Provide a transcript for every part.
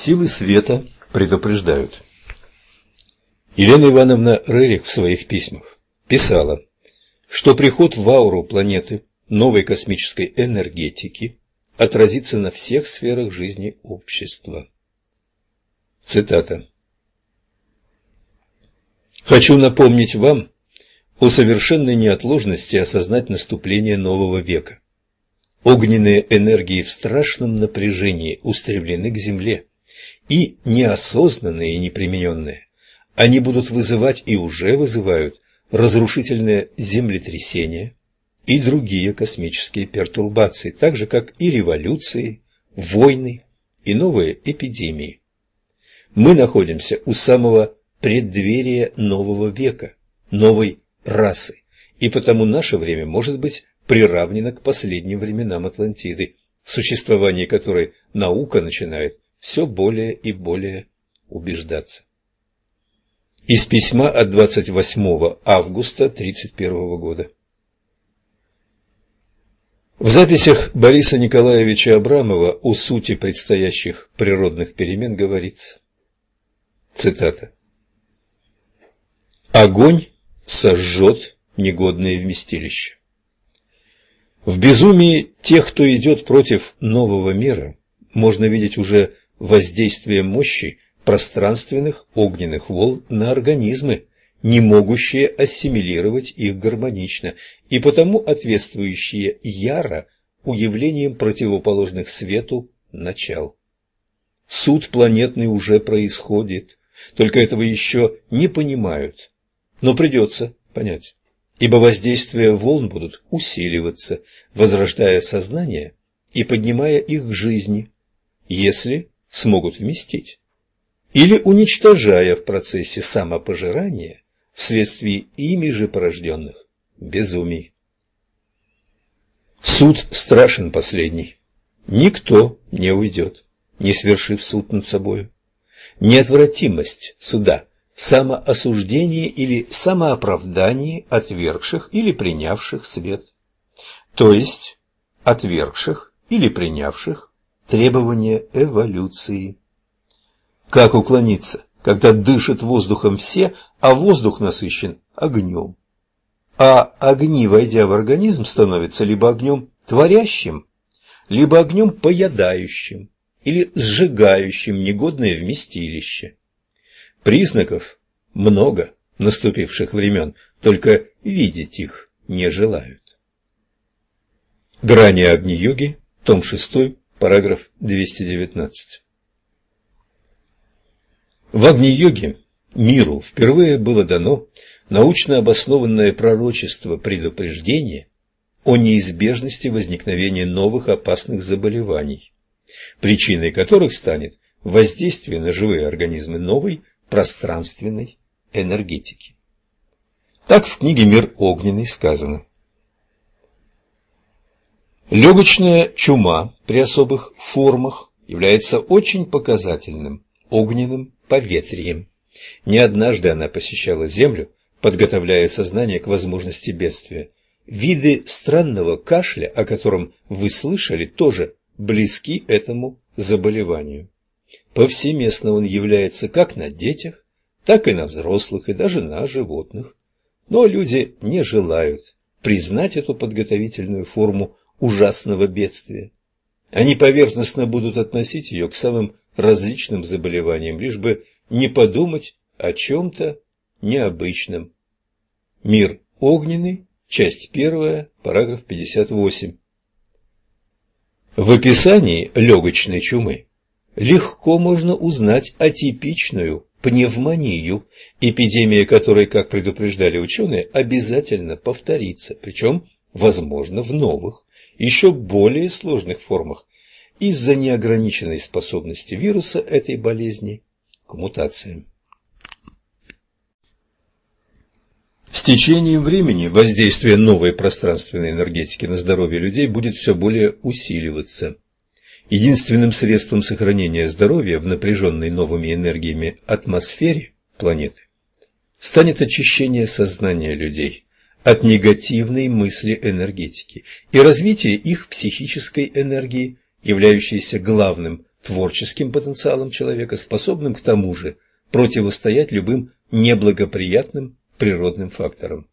Силы света предупреждают. Елена Ивановна Рерих в своих письмах писала, что приход в ауру планеты новой космической энергетики отразится на всех сферах жизни общества. Цитата. «Хочу напомнить вам о совершенной неотложности осознать наступление нового века. Огненные энергии в страшном напряжении устремлены к Земле, и неосознанные и непримененные. Они будут вызывать и уже вызывают разрушительные землетрясения и другие космические пертурбации, так же как и революции, войны и новые эпидемии. Мы находимся у самого преддверия нового века, новой расы, и потому наше время может быть приравнено к последним временам Атлантиды, в существовании которой наука начинает все более и более убеждаться. Из письма от 28 августа 1931 года. В записях Бориса Николаевича Абрамова о сути предстоящих природных перемен говорится. Цитата. «Огонь сожжет негодное вместилище. В безумии тех, кто идет против нового мира, можно видеть уже воздействие мощи пространственных огненных волн на организмы, не могущие ассимилировать их гармонично, и потому ответствующие яро уявлением противоположных свету начал. Суд планетный уже происходит, только этого еще не понимают, но придется понять, ибо воздействия волн будут усиливаться, возрождая сознание и поднимая их к жизни, если смогут вместить, или уничтожая в процессе самопожирания вследствие ими же порожденных безумий. Суд страшен последний. Никто не уйдет, не свершив суд над собою. Неотвратимость суда в самоосуждении или самооправдании отвергших или принявших свет, то есть отвергших или принявших требования эволюции. Как уклониться, когда дышат воздухом все, а воздух насыщен огнем? А огни, войдя в организм, становятся либо огнем творящим, либо огнем поедающим или сжигающим негодное вместилище. Признаков много наступивших времен, только видеть их не желают. Грани Агни-йоги, том 6, Параграф 219. В Агни-йоге миру впервые было дано научно обоснованное пророчество предупреждение о неизбежности возникновения новых опасных заболеваний, причиной которых станет воздействие на живые организмы новой пространственной энергетики. Так в книге «Мир огненный» сказано. Легочная чума при особых формах является очень показательным огненным поветрием. Не однажды она посещала Землю, подготовляя сознание к возможности бедствия. Виды странного кашля, о котором вы слышали, тоже близки этому заболеванию. Повсеместно он является как на детях, так и на взрослых, и даже на животных. Но люди не желают признать эту подготовительную форму ужасного бедствия. Они поверхностно будут относить ее к самым различным заболеваниям, лишь бы не подумать о чем-то необычном. Мир огненный, часть первая, параграф 58. В описании легочной чумы легко можно узнать атипичную пневмонию, эпидемия которой, как предупреждали ученые, обязательно повторится, причем, возможно, в новых, еще более сложных формах из-за неограниченной способности вируса этой болезни к мутациям. С течением времени воздействие новой пространственной энергетики на здоровье людей будет все более усиливаться. Единственным средством сохранения здоровья в напряженной новыми энергиями атмосфере планеты станет очищение сознания людей – от негативной мысли энергетики и развитие их психической энергии, являющейся главным творческим потенциалом человека, способным к тому же противостоять любым неблагоприятным природным факторам.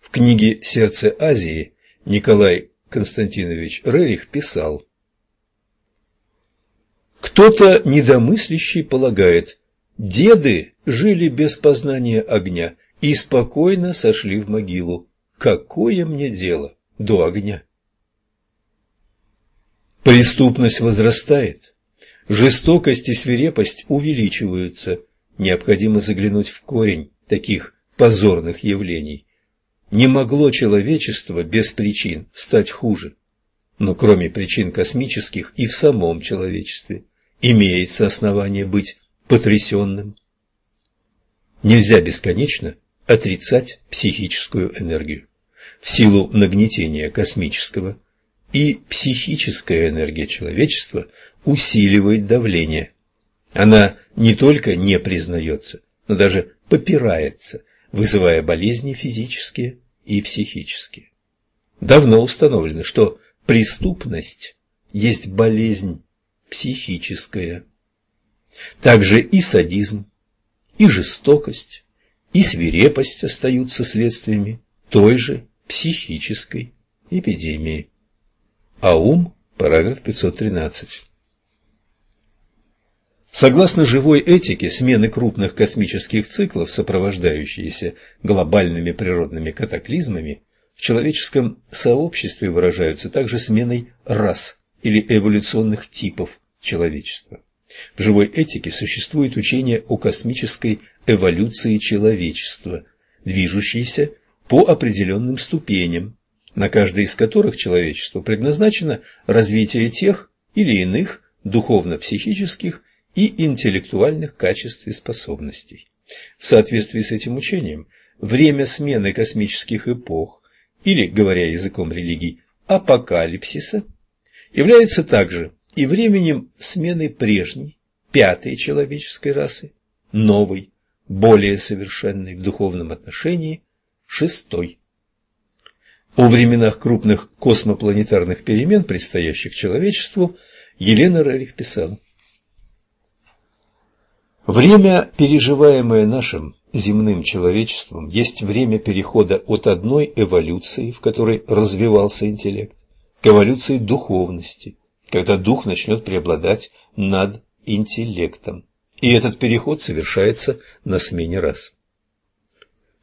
В книге «Сердце Азии» Николай Константинович Рерих писал «Кто-то недомыслящий полагает, деды жили без познания огня и спокойно сошли в могилу. Какое мне дело до огня?» Преступность возрастает, жестокость и свирепость увеличиваются. Необходимо заглянуть в корень таких позорных явлений. Не могло человечество без причин стать хуже. Но кроме причин космических и в самом человечестве имеется основание быть потрясенным. Нельзя бесконечно отрицать психическую энергию. В силу нагнетения космического и психическая энергия человечества усиливает давление. Она не только не признается, но даже попирается, вызывая болезни физические и психические. Давно установлено, что преступность есть болезнь психическая. Также и садизм, и жестокость, и свирепость остаются следствиями той же психической эпидемии. Аум, параграф 513. Согласно живой этике, смены крупных космических циклов, сопровождающиеся глобальными природными катаклизмами, в человеческом сообществе выражаются также сменой рас или эволюционных типов человечества. В живой этике существует учение о космической эволюции человечества, движущейся по определенным ступеням, на каждой из которых человечеству предназначено развитие тех или иных духовно-психических и интеллектуальных качеств и способностей. В соответствии с этим учением, время смены космических эпох, или, говоря языком религий, апокалипсиса, является также и временем смены прежней, пятой человеческой расы, новой, более совершенной в духовном отношении, шестой о временах крупных космопланетарных перемен, предстоящих человечеству, Елена Рерих писала. Время, переживаемое нашим земным человечеством, есть время перехода от одной эволюции, в которой развивался интеллект, к эволюции духовности, когда дух начнет преобладать над интеллектом. И этот переход совершается на смене рас.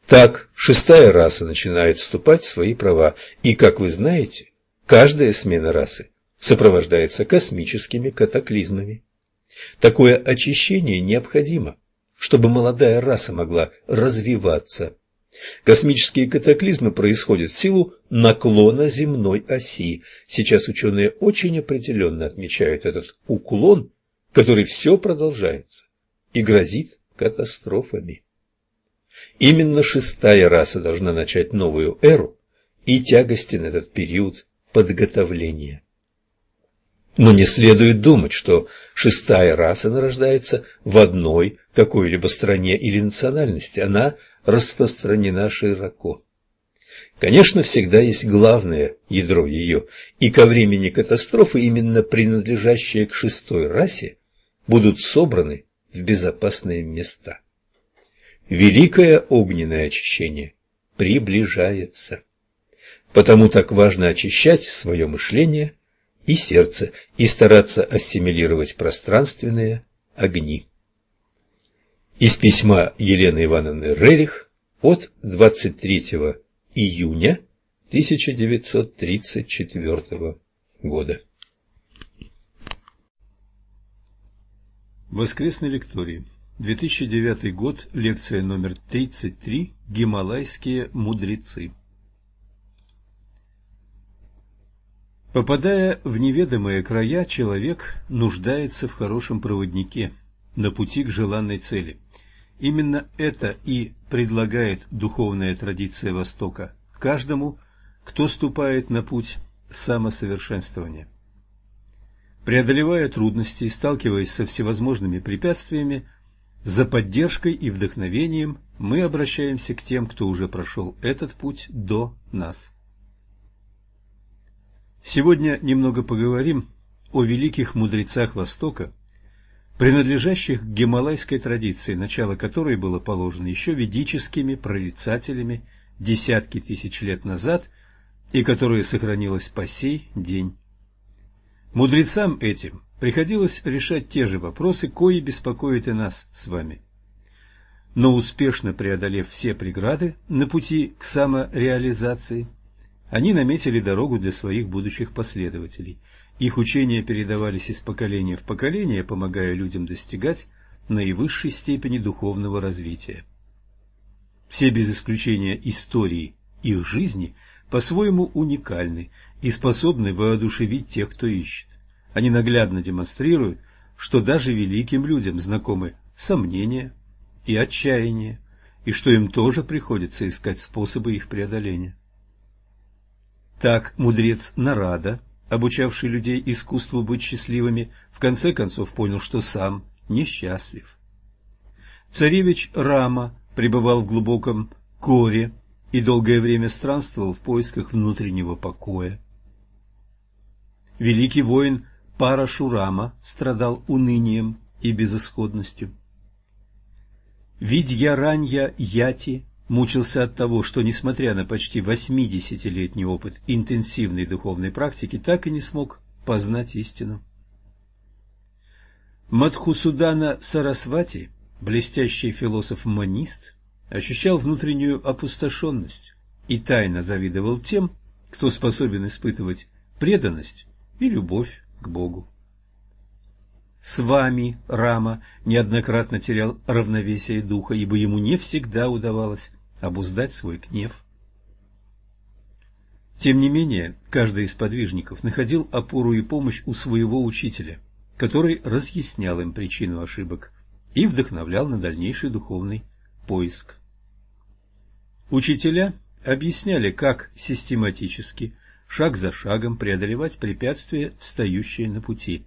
Так, шестая раса начинает вступать в свои права, и, как вы знаете, каждая смена расы сопровождается космическими катаклизмами. Такое очищение необходимо, чтобы молодая раса могла развиваться. Космические катаклизмы происходят в силу наклона земной оси. Сейчас ученые очень определенно отмечают этот уклон, который все продолжается и грозит катастрофами. Именно шестая раса должна начать новую эру, и тягостен этот период подготовления. Но не следует думать, что шестая раса нарождается в одной какой-либо стране или национальности, она распространена широко. Конечно, всегда есть главное ядро ее, и ко времени катастрофы именно принадлежащие к шестой расе будут собраны в безопасные места. Великое огненное очищение приближается. Потому так важно очищать свое мышление и сердце и стараться ассимилировать пространственные огни. Из письма Елены Ивановны Рерих от 23 июня 1934 года. Воскресной лектории 2009 год, лекция номер 33 «Гималайские мудрецы». Попадая в неведомые края, человек нуждается в хорошем проводнике на пути к желанной цели. Именно это и предлагает духовная традиция Востока каждому, кто ступает на путь самосовершенствования. Преодолевая трудности и сталкиваясь со всевозможными препятствиями, за поддержкой и вдохновением мы обращаемся к тем, кто уже прошел этот путь до нас. Сегодня немного поговорим о великих мудрецах Востока, принадлежащих к гималайской традиции, начало которой было положено еще ведическими прорицателями десятки тысяч лет назад и которое сохранилось по сей день. Мудрецам этим приходилось решать те же вопросы, кои беспокоят и нас с вами. Но успешно преодолев все преграды на пути к самореализации, они наметили дорогу для своих будущих последователей. Их учения передавались из поколения в поколение, помогая людям достигать наивысшей степени духовного развития. Все без исключения истории их жизни по-своему уникальны и способны воодушевить тех, кто ищет. Они наглядно демонстрируют, что даже великим людям знакомы сомнения и отчаяние, и что им тоже приходится искать способы их преодоления. Так мудрец Нарада, обучавший людей искусству быть счастливыми, в конце концов понял, что сам несчастлив. Царевич Рама пребывал в глубоком коре и долгое время странствовал в поисках внутреннего покоя. Великий воин Парашурама страдал унынием и безысходностью. Видьяранья Яти мучился от того, что, несмотря на почти восьмидесятилетний опыт интенсивной духовной практики, так и не смог познать истину. Мадхусудана Сарасвати, блестящий философ-манист, ощущал внутреннюю опустошенность и тайно завидовал тем, кто способен испытывать преданность и любовь к Богу. С вами Рама неоднократно терял равновесие духа, ибо ему не всегда удавалось обуздать свой гнев. Тем не менее, каждый из подвижников находил опору и помощь у своего учителя, который разъяснял им причину ошибок и вдохновлял на дальнейший духовный поиск. Учителя объясняли, как систематически шаг за шагом преодолевать препятствия, встающие на пути.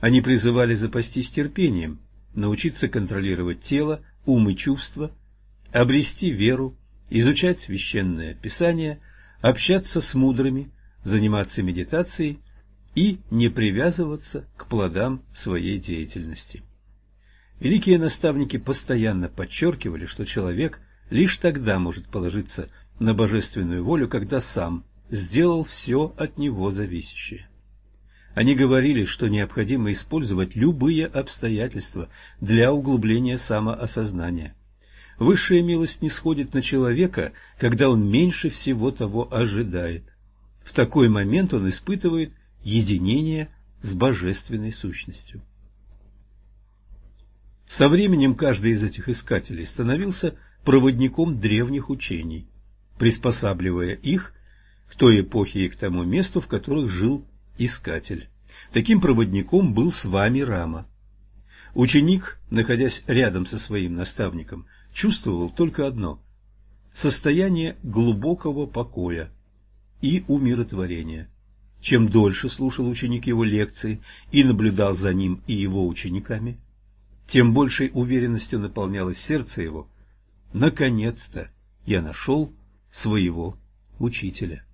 Они призывали запастись терпением, научиться контролировать тело, ум и чувства, обрести веру, изучать священное писание, общаться с мудрыми, заниматься медитацией и не привязываться к плодам своей деятельности. Великие наставники постоянно подчеркивали, что человек лишь тогда может положиться на божественную волю, когда сам сделал все от него зависящее. Они говорили, что необходимо использовать любые обстоятельства для углубления самоосознания. Высшая милость не сходит на человека, когда он меньше всего того ожидает. В такой момент он испытывает единение с божественной сущностью. Со временем каждый из этих искателей становился проводником древних учений, приспосабливая их к той эпохе и к тому месту, в которых жил искатель. Таким проводником был с вами Рама. Ученик, находясь рядом со своим наставником, чувствовал только одно – состояние глубокого покоя и умиротворения. Чем дольше слушал ученик его лекции и наблюдал за ним и его учениками, тем большей уверенностью наполнялось сердце его. Наконец-то я нашел своего учителя.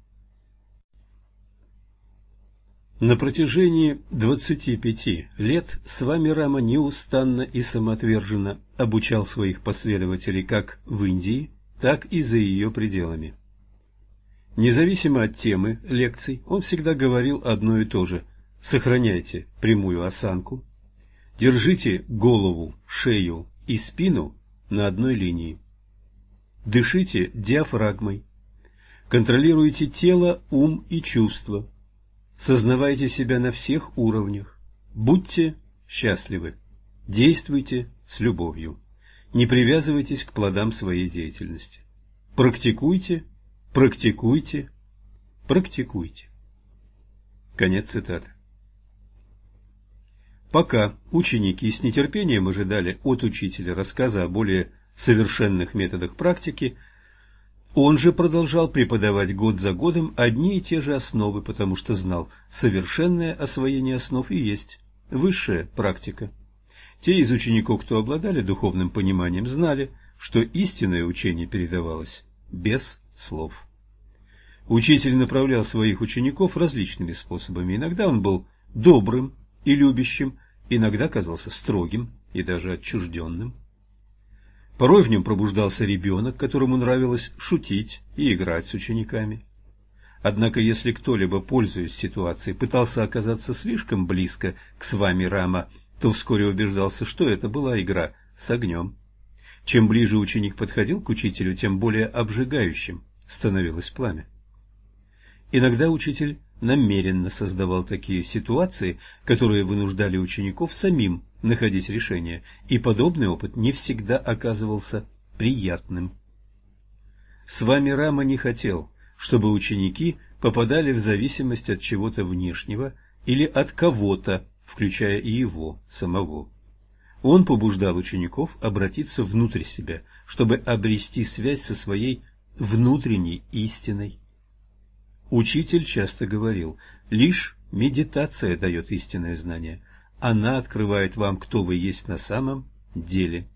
На протяжении 25 лет с вами Рама неустанно и самоотверженно обучал своих последователей как в Индии, так и за ее пределами. Независимо от темы лекций, он всегда говорил одно и то же – сохраняйте прямую осанку, держите голову, шею и спину на одной линии, дышите диафрагмой, контролируйте тело, ум и чувства – Сознавайте себя на всех уровнях. Будьте счастливы. Действуйте с любовью. Не привязывайтесь к плодам своей деятельности. Практикуйте, практикуйте, практикуйте. Конец цитаты. Пока ученики с нетерпением ожидали от учителя рассказа о более совершенных методах практики, он же продолжал преподавать год за годом одни и те же основы, потому что знал, совершенное освоение основ и есть высшая практика. Те из учеников, кто обладали духовным пониманием, знали, что истинное учение передавалось без слов. Учитель направлял своих учеников различными способами. Иногда он был добрым и любящим, иногда казался строгим и даже отчужденным. Порой в нем пробуждался ребенок, которому нравилось шутить и играть с учениками. Однако, если кто-либо, пользуясь ситуацией, пытался оказаться слишком близко к с вами Рама, то вскоре убеждался, что это была игра с огнем. Чем ближе ученик подходил к учителю, тем более обжигающим становилось пламя. Иногда учитель намеренно создавал такие ситуации, которые вынуждали учеников самим находить решение, и подобный опыт не всегда оказывался приятным. С вами Рама не хотел, чтобы ученики попадали в зависимость от чего-то внешнего или от кого-то, включая и его самого. Он побуждал учеников обратиться внутрь себя, чтобы обрести связь со своей внутренней истиной. Учитель часто говорил, лишь медитация дает истинное знание, она открывает вам, кто вы есть на самом деле.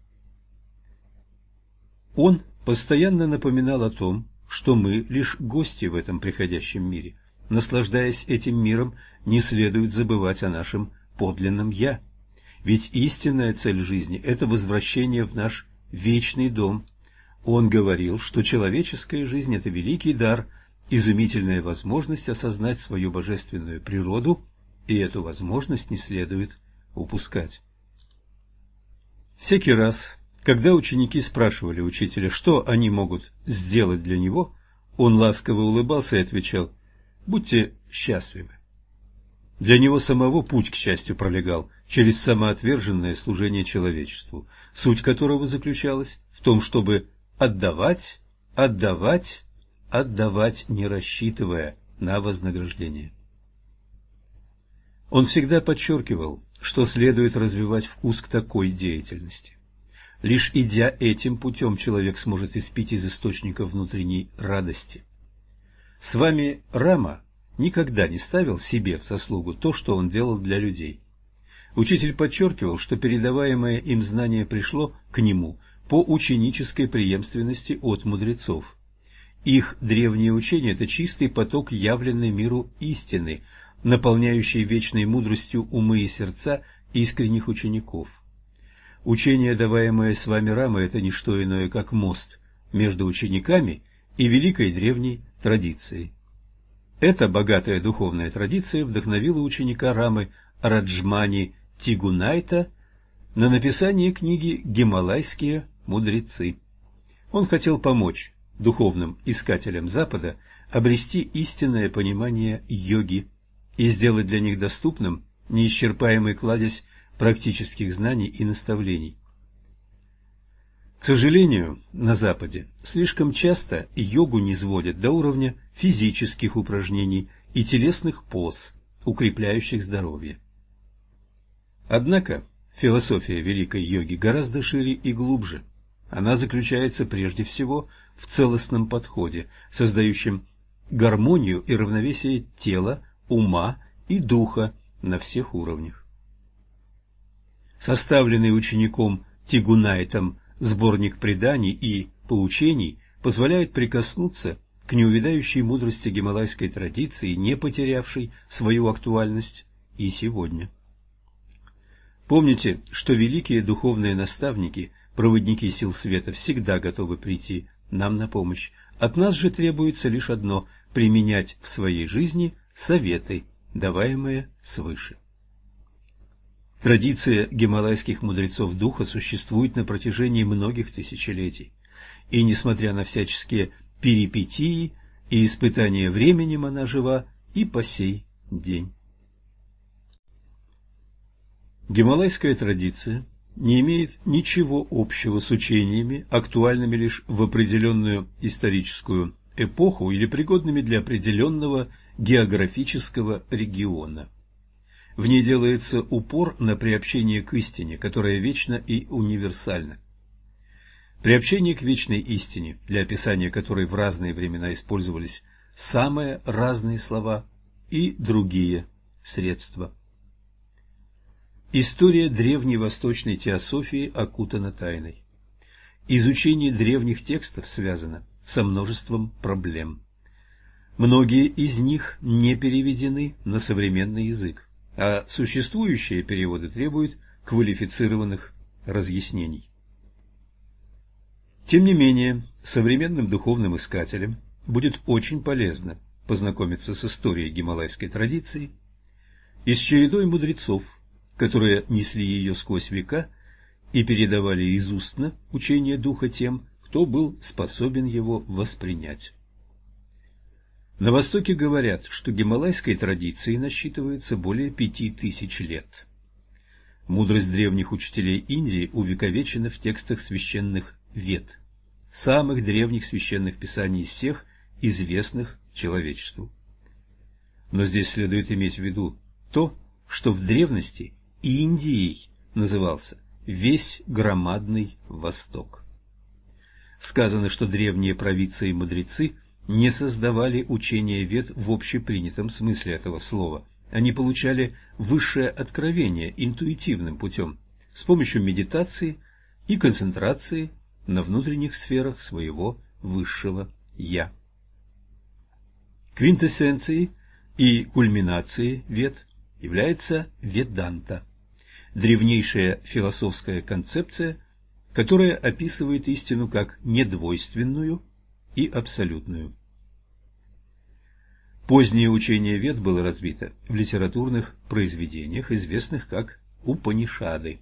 Он постоянно напоминал о том, что мы лишь гости в этом приходящем мире. Наслаждаясь этим миром, не следует забывать о нашем подлинном «я». Ведь истинная цель жизни – это возвращение в наш вечный дом. Он говорил, что человеческая жизнь – это великий дар, изумительная возможность осознать свою божественную природу, и эту возможность не следует упускать. Всякий раз, когда ученики спрашивали учителя, что они могут сделать для него, он ласково улыбался и отвечал «Будьте счастливы». Для него самого путь к счастью пролегал через самоотверженное служение человечеству, суть которого заключалась в том, чтобы отдавать, отдавать, отдавать, не рассчитывая на вознаграждение. Он всегда подчеркивал, что следует развивать вкус к такой деятельности. Лишь идя этим путем, человек сможет испить из источника внутренней радости. С вами Рама никогда не ставил себе в заслугу то, что он делал для людей. Учитель подчеркивал, что передаваемое им знание пришло к нему по ученической преемственности от мудрецов. Их древнее учение – это чистый поток явленной миру истины, наполняющий вечной мудростью умы и сердца искренних учеников. Учение, даваемое с вами Рамой, это не что иное, как мост между учениками и великой древней традицией. Эта богатая духовная традиция вдохновила ученика Рамы Раджмани Тигунайта на написание книги «Гималайские мудрецы». Он хотел помочь духовным искателям Запада обрести истинное понимание йоги и сделать для них доступным неисчерпаемый кладезь практических знаний и наставлений. К сожалению, на Западе слишком часто йогу не сводят до уровня физических упражнений и телесных поз, укрепляющих здоровье. Однако философия великой йоги гораздо шире и глубже. Она заключается прежде всего в целостном подходе, создающем гармонию и равновесие тела, ума и духа на всех уровнях. Составленный учеником Тигунайтом сборник преданий и поучений позволяет прикоснуться к неувядающей мудрости гималайской традиции, не потерявшей свою актуальность и сегодня. Помните, что великие духовные наставники, проводники сил света, всегда готовы прийти нам на помощь. От нас же требуется лишь одно – применять в своей жизни советы, даваемые свыше. Традиция гималайских мудрецов духа существует на протяжении многих тысячелетий, и, несмотря на всяческие перипетии и испытания временем, она жива и по сей день. Гималайская традиция не имеет ничего общего с учениями, актуальными лишь в определенную историческую эпоху или пригодными для определенного географического региона. В ней делается упор на приобщение к истине, которая вечна и универсальна. Приобщение к вечной истине, для описания которой в разные времена использовались самые разные слова и другие средства. История древней восточной теософии окутана тайной. Изучение древних текстов связано со множеством проблем. Многие из них не переведены на современный язык. а существующие переводы требуют квалифицированных разъяснений. Тем не менее, современным духовным искателям будет очень полезно познакомиться с историей гималайской традиции и с чередой мудрецов, которые несли ее сквозь века и передавали из устно учение Духа тем, кто был способен его воспринять. На Востоке говорят, что гималайской традиции насчитывается более пяти тысяч лет. Мудрость древних учителей Индии увековечена в текстах священных вет, самых древних священных писаний из всех, известных человечеству. Но здесь следует иметь в виду то, что в древности Индией назывался весь громадный Восток. Сказано, что древние провидцы и мудрецы не создавали учения вет в общепринятом смысле этого слова. Они получали высшее откровение интуитивным путем, с помощью медитации и концентрации на внутренних сферах своего высшего «я». Квинтэссенцией и кульминацией вет является веданта, древнейшая философская концепция, которая описывает истину как недвойственную и абсолютную. Позднее учение вет было разбито в литературных произведениях, известных как Упанишады.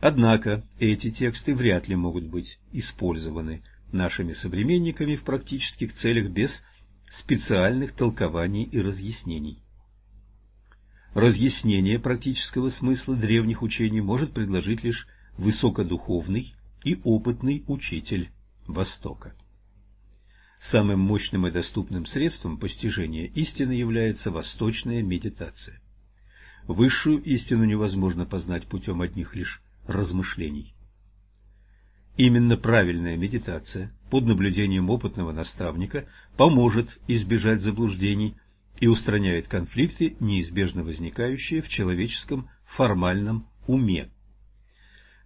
Однако эти тексты вряд ли могут быть использованы нашими современниками в практических целях без специальных толкований и разъяснений. Разъяснение практического смысла древних учений может предложить лишь высокодуховный и опытный учитель Востока. Самым мощным и доступным средством постижения истины является восточная медитация. Высшую истину невозможно познать путем одних лишь размышлений. Именно правильная медитация под наблюдением опытного наставника поможет избежать заблуждений и устраняет конфликты, неизбежно возникающие в человеческом формальном уме.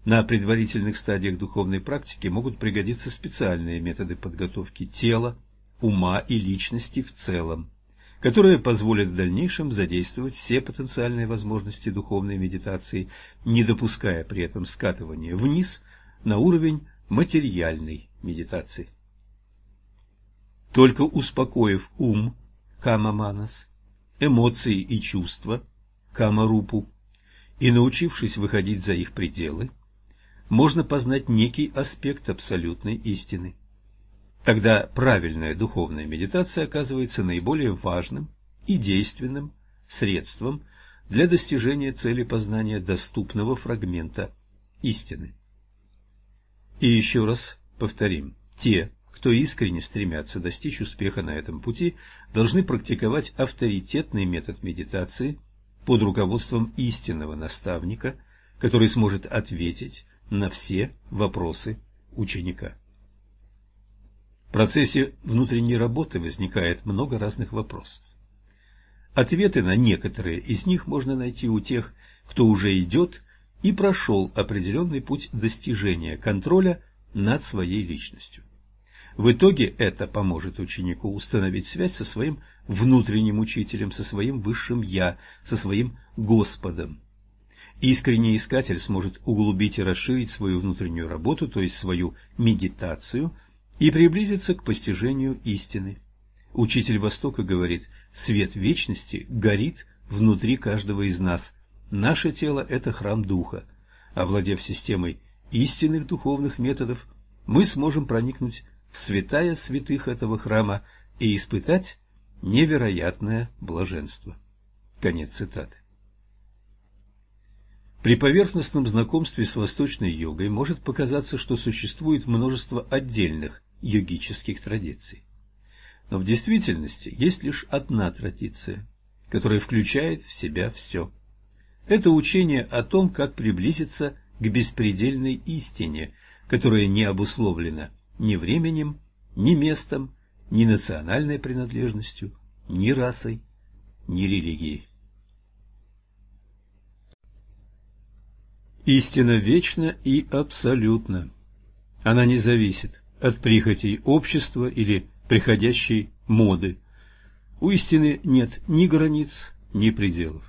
На предварительных стадиях духовной практики могут пригодиться специальные методы подготовки тела, ума и личности в целом, которые позволят в дальнейшем задействовать все потенциальные возможности духовной медитации, не допуская при этом скатывания вниз на уровень материальной медитации. Только успокоив ум, кама-манас, эмоции и чувства, кама-рупу, и научившись выходить за их пределы, можно познать некий аспект абсолютной истины. Тогда правильная духовная медитация оказывается наиболее важным и действенным средством для достижения цели познания доступного фрагмента истины. И еще раз повторим, те, кто искренне стремятся достичь успеха на этом пути, должны практиковать авторитетный метод медитации под руководством истинного наставника, который сможет ответить на все вопросы ученика. В процессе внутренней работы возникает много разных вопросов. Ответы на некоторые из них можно найти у тех, кто уже идет и прошел определенный путь достижения контроля над своей личностью. В итоге это поможет ученику установить связь со своим внутренним учителем, со своим высшим «я», со своим Господом. Искренний искатель сможет углубить и расширить свою внутреннюю работу, то есть свою медитацию, и приблизиться к постижению истины. Учитель Востока говорит, свет вечности горит внутри каждого из нас. Наше тело – это храм Духа. Овладев системой истинных духовных методов, мы сможем проникнуть в святая святых этого храма и испытать невероятное блаженство. Конец цитаты. При поверхностном знакомстве с восточной йогой может показаться, что существует множество отдельных йогических традиций. Но в действительности есть лишь одна традиция, которая включает в себя все. Это учение о том, как приблизиться к беспредельной истине, которая не обусловлена ни временем, ни местом, ни национальной принадлежностью, ни расой, ни религией. Истина вечна и абсолютна. Она не зависит от прихотей общества или приходящей моды. У истины нет ни границ, ни пределов.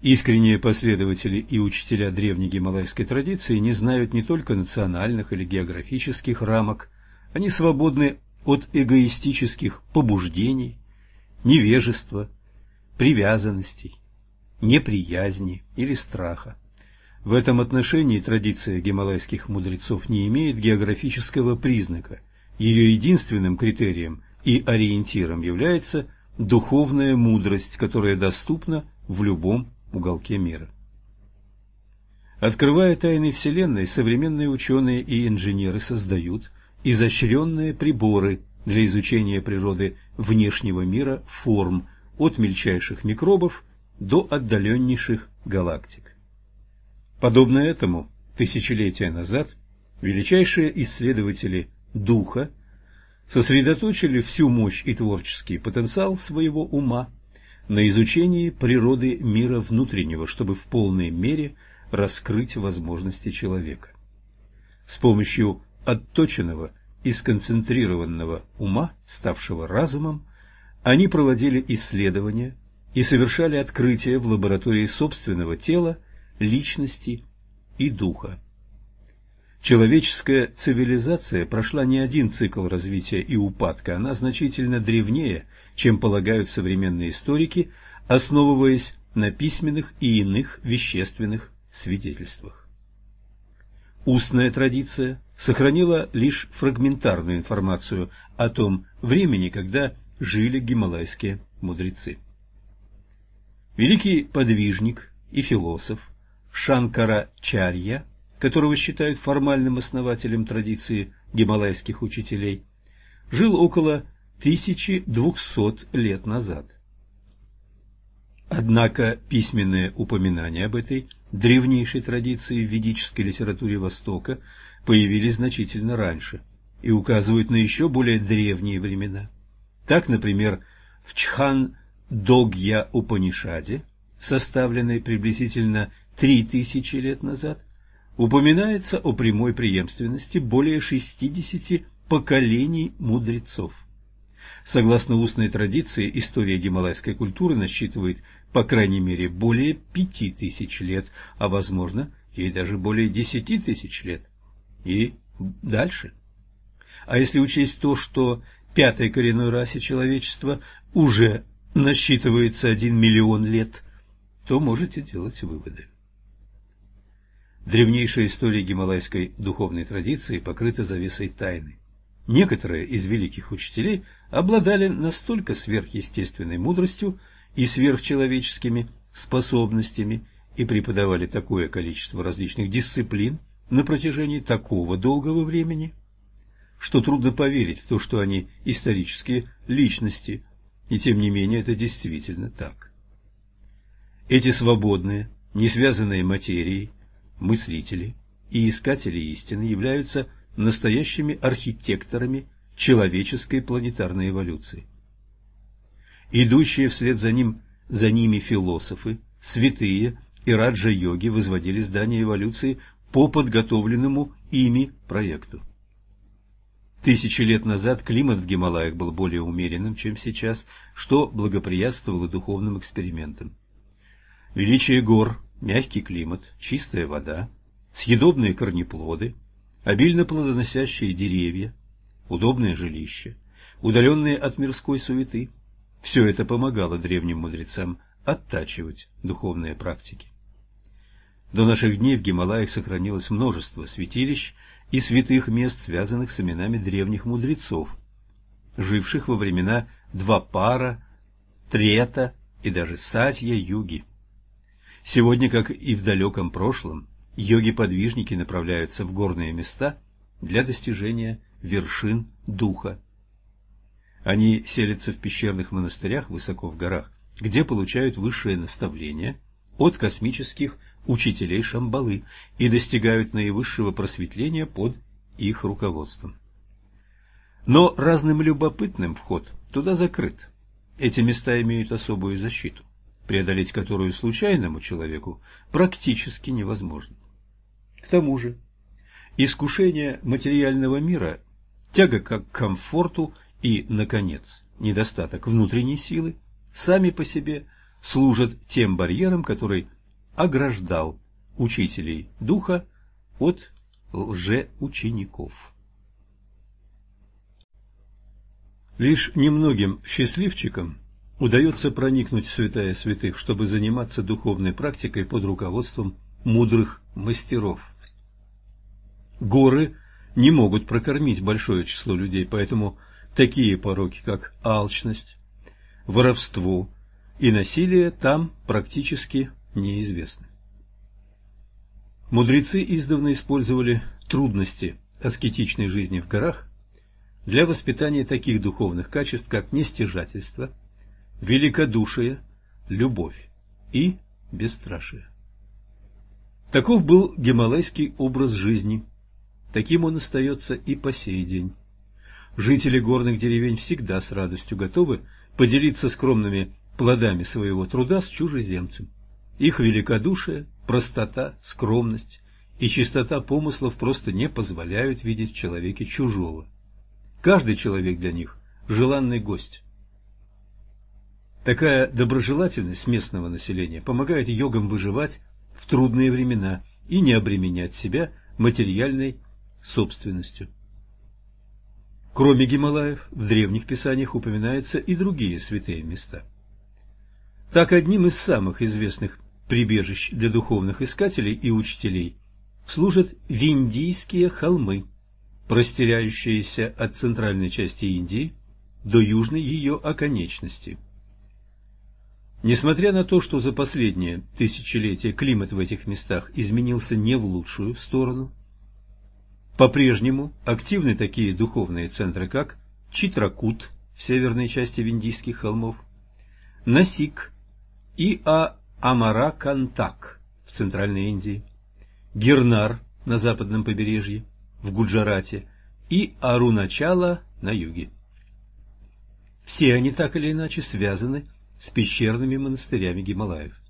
Искренние последователи и учителя древней гималайской традиции не знают не только национальных или географических рамок, они свободны от эгоистических побуждений, невежества, привязанностей, неприязни или страха. В этом отношении традиция гималайских мудрецов не имеет географического признака. Ее единственным критерием и ориентиром является духовная мудрость, которая доступна в любом уголке мира. Открывая тайны Вселенной, современные ученые и инженеры создают изощренные приборы для изучения природы внешнего мира форм от мельчайших микробов до отдаленнейших галактик. Подобно этому, тысячелетия назад, величайшие исследователи духа сосредоточили всю мощь и творческий потенциал своего ума на изучении природы мира внутреннего, чтобы в полной мере раскрыть возможности человека. С помощью отточенного и сконцентрированного ума, ставшего разумом, они проводили исследования и совершали открытия в лаборатории собственного тела, личности и духа. Человеческая цивилизация прошла не один цикл развития и упадка, она значительно древнее, чем полагают современные историки, основываясь на письменных и иных вещественных свидетельствах. Устная традиция сохранила лишь фрагментарную информацию о том времени, когда жили гималайские мудрецы. Великий подвижник и философ Шанкара-чарья, которого считают формальным основателем традиции гималайских учителей, жил около 1200 лет назад. Однако письменные упоминания об этой древнейшей традиции в ведической литературе Востока появились значительно раньше и указывают на еще более древние времена. Так, например, в Чхан-Догья Упанишаде, составленной приблизительно 3000 лет назад, упоминается о прямой преемственности более 60 поколений мудрецов. Согласно устной традиции, история гималайской культуры насчитывает по крайней мере более пяти тысяч лет, а возможно и даже более десяти тысяч лет. И дальше. А если учесть то, что пятой коренной расе человечества уже насчитывается один миллион лет, то можете делать выводы. Древнейшая история гималайской духовной традиции покрыта завесой тайны. Некоторые из великих учителей обладали настолько сверхъестественной мудростью и сверхчеловеческими способностями и преподавали такое количество различных дисциплин на протяжении такого долгого времени, что трудно поверить в то, что они исторические личности, и тем не менее это действительно так. Эти свободные, не связанные материей, мыслители и искатели истины являются настоящими архитекторами человеческой планетарной эволюции. Идущие вслед за ним, за ними философы, святые и раджа-йоги возводили здание эволюции по подготовленному ими проекту. Тысячи лет назад климат в Гималаях был более умеренным, чем сейчас, что благоприятствовало духовным экспериментам. Величие гор, мягкий климат, чистая вода, съедобные корнеплоды, обильно плодоносящие деревья, удобное жилище, удаленные от мирской суеты – все это помогало древним мудрецам оттачивать духовные практики. До наших дней в Гималаях сохранилось множество святилищ и святых мест, связанных с именами древних мудрецов, живших во времена Двапара, Трета и даже Сатья-юги. Сегодня, как и в далеком прошлом, йоги-подвижники направляются в горные места для достижения вершин духа. Они селятся в пещерных монастырях высоко в горах, где получают высшее наставление от космических учителей Шамбалы и достигают наивысшего просветления под их руководством. Но разным любопытным вход туда закрыт. Эти места имеют особую защиту преодолеть которую случайному человеку практически невозможно. К тому же, искушение материального мира, тяга к комфорту и, наконец, недостаток внутренней силы сами по себе служат тем барьером, который ограждал учителей духа от лжеучеников. Лишь немногим счастливчикам удается проникнуть в святая святых, чтобы заниматься духовной практикой под руководством мудрых мастеров. Горы не могут прокормить большое число людей, поэтому такие пороки, как алчность, воровство и насилие там практически неизвестны. Мудрецы издавна использовали трудности аскетичной жизни в горах для воспитания таких духовных качеств, как нестяжательство, великодушие, любовь и бесстрашие. Таков был гималайский образ жизни. Таким он остается и по сей день. Жители горных деревень всегда с радостью готовы поделиться скромными плодами своего труда с чужеземцем. Их великодушие, простота, скромность и чистота помыслов просто не позволяют видеть в человеке чужого. Каждый человек для них – желанный гость. Такая доброжелательность местного населения помогает йогам выживать в трудные времена и не обременять себя материальной собственностью. Кроме Гималаев, в древних писаниях упоминаются и другие святые места. Так одним из самых известных прибежищ для духовных искателей и учителей служат Виндийские холмы, простирающиеся от центральной части Индии до южной ее оконечности. Несмотря на то, что за последние тысячелетия климат в этих местах изменился не в лучшую сторону, по-прежнему активны такие духовные центры, как Читракут в северной части Виндийских холмов, Насик и Амаракантак в центральной Индии, Гирнар на западном побережье, в Гуджарате и Аруначала на юге. Все они так или иначе связаны с пещерными монастырями Гималаев.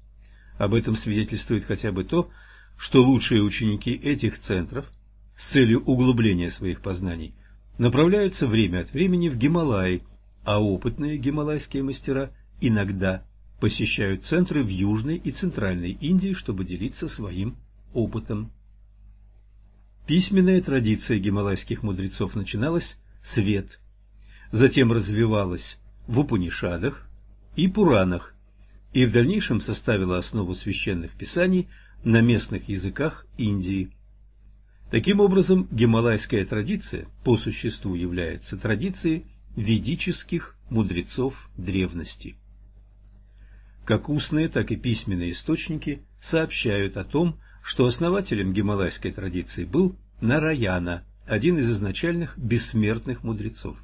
Об этом свидетельствует хотя бы то, что лучшие ученики этих центров – с целью углубления своих познаний направляются время от времени в Гималаи, а опытные гималайские мастера иногда посещают центры в Южной и Центральной Индии, чтобы делиться своим опытом. Письменная традиция гималайских мудрецов начиналась с Вед, затем развивалась в Упанишадах и Пуранах и в дальнейшем составила основу священных писаний на местных языках Индии. Таким образом, гималайская традиция по существу является традицией ведических мудрецов древности. Как устные, так и письменные источники сообщают о том, что основателем гималайской традиции был Нараяна, один из изначальных бессмертных мудрецов.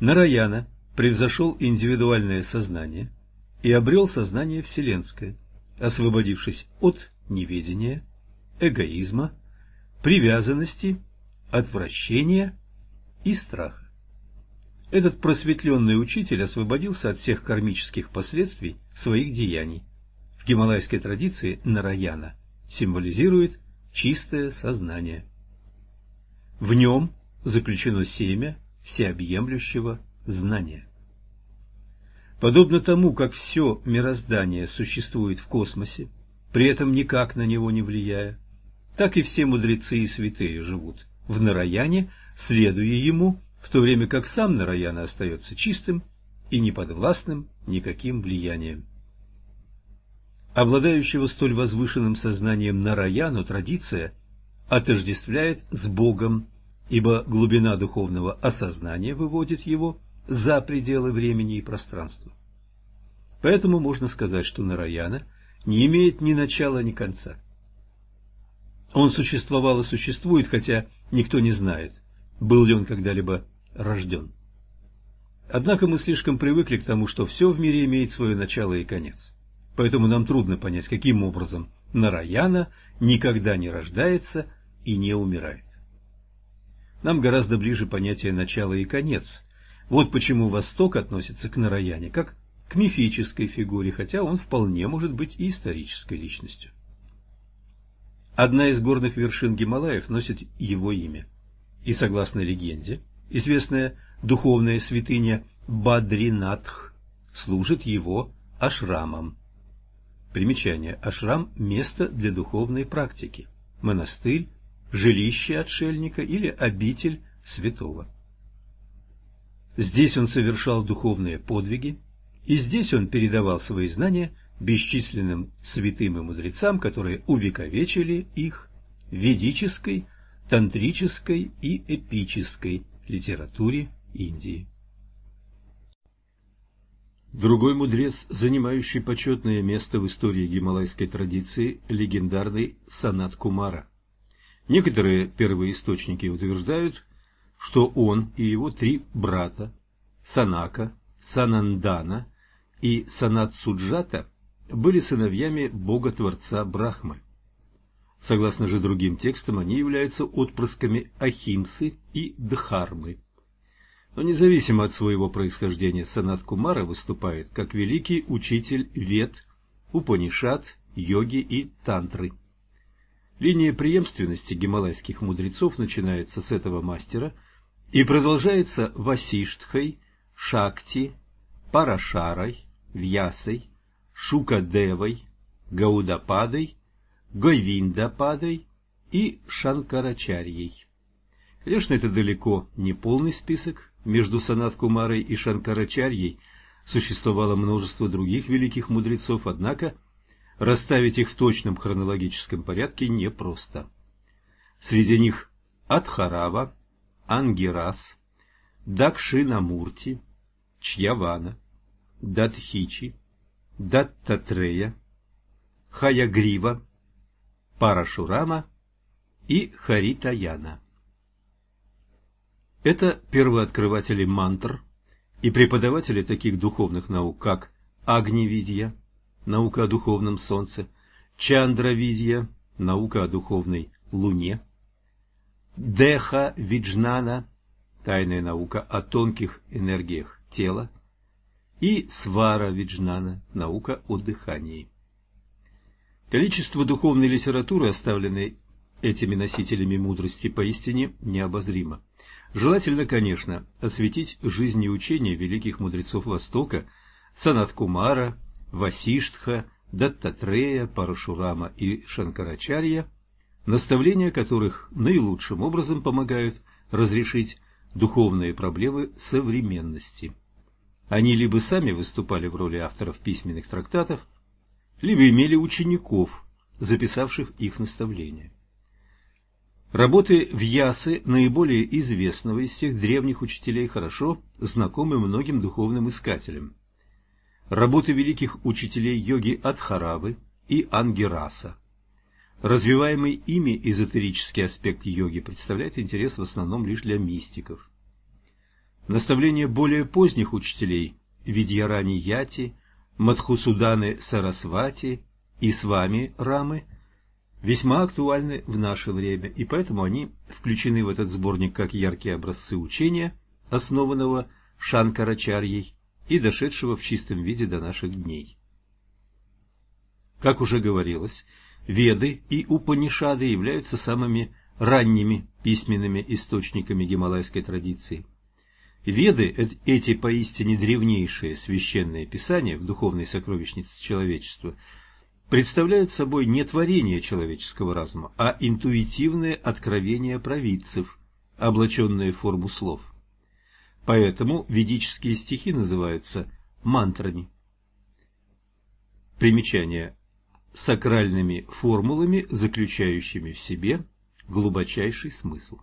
Нараяна превзошел индивидуальное сознание и обрел сознание вселенское, освободившись от неведения, эгоизма, привязанности, отвращения и страха. Этот просветленный учитель освободился от всех кармических последствий своих деяний. В гималайской традиции Нараяна символизирует чистое сознание. В нем заключено семя всеобъемлющего знания. Подобно тому, как все мироздание существует в космосе, при этом никак на него не влияя, так и все мудрецы и святые живут в Нараяне, следуя ему, в то время как сам Нараяна остается чистым и неподвластным никаким влиянием. Обладающего столь возвышенным сознанием Нараяну традиция отождествляет с Богом, ибо глубина духовного осознания выводит его за пределы времени и пространства. Поэтому можно сказать, что Нараяна не имеет ни начала, ни конца – он существовал и существует, хотя никто не знает, был ли он когда-либо рожден. Однако мы слишком привыкли к тому, что все в мире имеет свое начало и конец. Поэтому нам трудно понять, каким образом Нараяна никогда не рождается и не умирает. Нам гораздо ближе понятие начала и конец. Вот почему Восток относится к Нараяне как к мифической фигуре, хотя он вполне может быть и исторической личностью. Одна из горных вершин Гималаев носит его имя. И согласно легенде, известная духовная святыня Бадринатх служит его ашрамом. Примечание. Ашрам – место для духовной практики. Монастырь, жилище отшельника или обитель святого. Здесь он совершал духовные подвиги, и здесь он передавал свои знания бесчисленным святым и мудрецам, которые увековечили их ведической, тантрической и эпической литературе Индии. Другой мудрец, занимающий почетное место в истории гималайской традиции, легендарный Санат Кумара. Некоторые первые источники утверждают, что он и его три брата Санака, Санандана и Санат Суджата были сыновьями бога-творца Брахмы. Согласно же другим текстам, они являются отпрысками Ахимсы и Дхармы. Но независимо от своего происхождения, Санат Кумара выступает как великий учитель вед, Упанишат, йоги и тантры. Линия преемственности гималайских мудрецов начинается с этого мастера и продолжается Васиштхой, Шакти, Парашарой, Вьясой, Шукадевой, Гаудападой, Говиндападой и Шанкарачарьей. Конечно, это далеко не полный список. Между Санат Кумарой и Шанкарачарьей существовало множество других великих мудрецов, однако расставить их в точном хронологическом порядке непросто. Среди них Адхарава, Ангирас, Дакшинамурти, Чьявана, Датхичи, Даттатрея, Хаягрива, Парашурама и Харитаяна. Это первооткрыватели мантр и преподаватели таких духовных наук, как Агнивидья, наука о духовном солнце, Чандравидья, наука о духовной луне, Деха Виджнана, тайная наука о тонких энергиях тела, и Свара Виджнана, наука о дыхании. Количество духовной литературы, оставленной этими носителями мудрости, поистине необозримо. Желательно, конечно, осветить жизнь и учения великих мудрецов Востока Санаткумара, Васиштха, Даттатрея, Парашурама и Шанкарачарья, наставления которых наилучшим образом помогают разрешить духовные проблемы современности. Они либо сами выступали в роли авторов письменных трактатов, либо имели учеников, записавших их наставления. Работы Вьясы, наиболее известного из всех древних учителей, хорошо знакомы многим духовным искателям. Работы великих учителей йоги Адхаравы и Ангираса. Развиваемый ими эзотерический аспект йоги представляет интерес в основном лишь для мистиков. Наставления более поздних учителей Видьярани Яти – Мадхусуданы Сарасвати и с вами Рамы весьма актуальны в наше время, и поэтому они включены в этот сборник как яркие образцы учения, основанного Шанкарачарьей и дошедшего в чистом виде до наших дней. Как уже говорилось, Веды и Упанишады являются самыми ранними письменными источниками гималайской традиции – Веды, эти поистине древнейшие священные писания в духовной сокровищнице человечества, представляют собой не творение человеческого разума, а интуитивное откровение провидцев, облаченные в форму слов. Поэтому ведические стихи называются мантрами. Примечание. Сакральными формулами, заключающими в себе глубочайший смысл.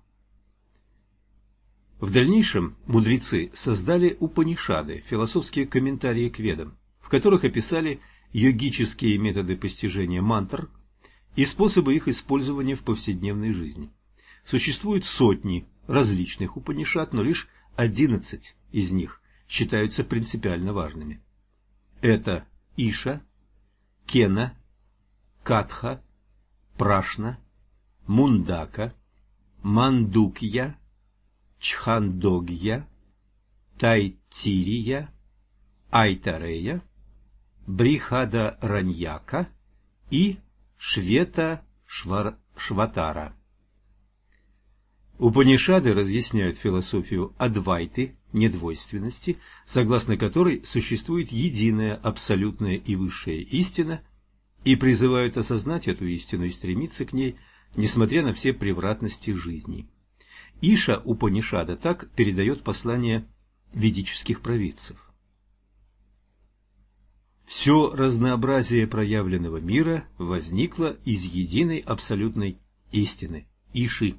В дальнейшем мудрецы создали Упанишады, философские комментарии к Ведам, в которых описали йогические методы постижения мантр и способы их использования в повседневной жизни. Существуют сотни различных Упанишад, но лишь одиннадцать из них считаются принципиально важными. Это Иша, Кена, Катха, Прашна, Мундака, Мандукья, Чхандогья, Тайтирия, Айтарея, Брихада Раньяка и Швета Швар... Шватара. Упанишады разъясняют философию Адвайты, недвойственности, согласно которой существует единая абсолютная и высшая истина, и призывают осознать эту истину и стремиться к ней, несмотря на все превратности жизни. Иша Упанишада так передает послание ведических провидцев. Все разнообразие проявленного мира возникло из единой абсолютной истины – Иши.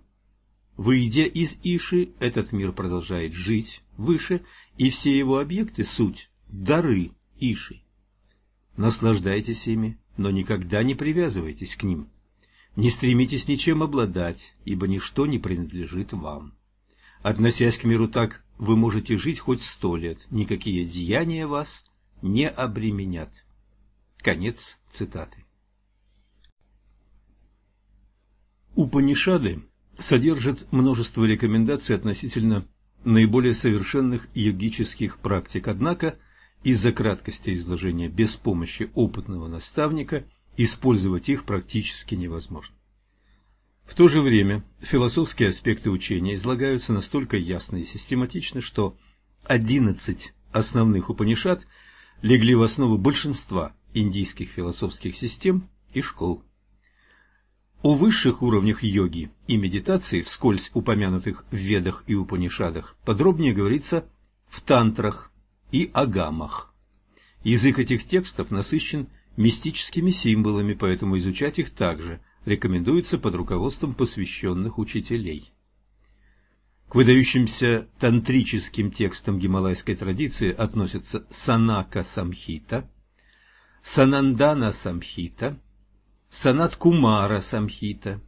Выйдя из Иши, этот мир продолжает жить выше, и все его объекты – суть, дары Иши. Наслаждайтесь ими, но никогда не привязывайтесь к ним. Не стремитесь ничем обладать, ибо ничто не принадлежит вам. Относясь к миру так, вы можете жить хоть сто лет, никакие деяния вас не обременят. Конец цитаты. Упанишады содержат множество рекомендаций относительно наиболее совершенных йогических практик, однако из-за краткости изложения без помощи опытного наставника использовать их практически невозможно. В то же время философские аспекты учения излагаются настолько ясно и систематично, что 11 основных Упанишад легли в основу большинства индийских философских систем и школ. О высших уровнях йоги и медитации, вскользь упомянутых в Ведах и Упанишадах, подробнее говорится в тантрах и агамах. Язык этих текстов насыщен мистическими символами, поэтому изучать их также рекомендуется под руководством посвященных учителей. К выдающимся тантрическим текстам гималайской традиции относятся Санака Самхита, Санандана Самхита, Санаткумара Самхита,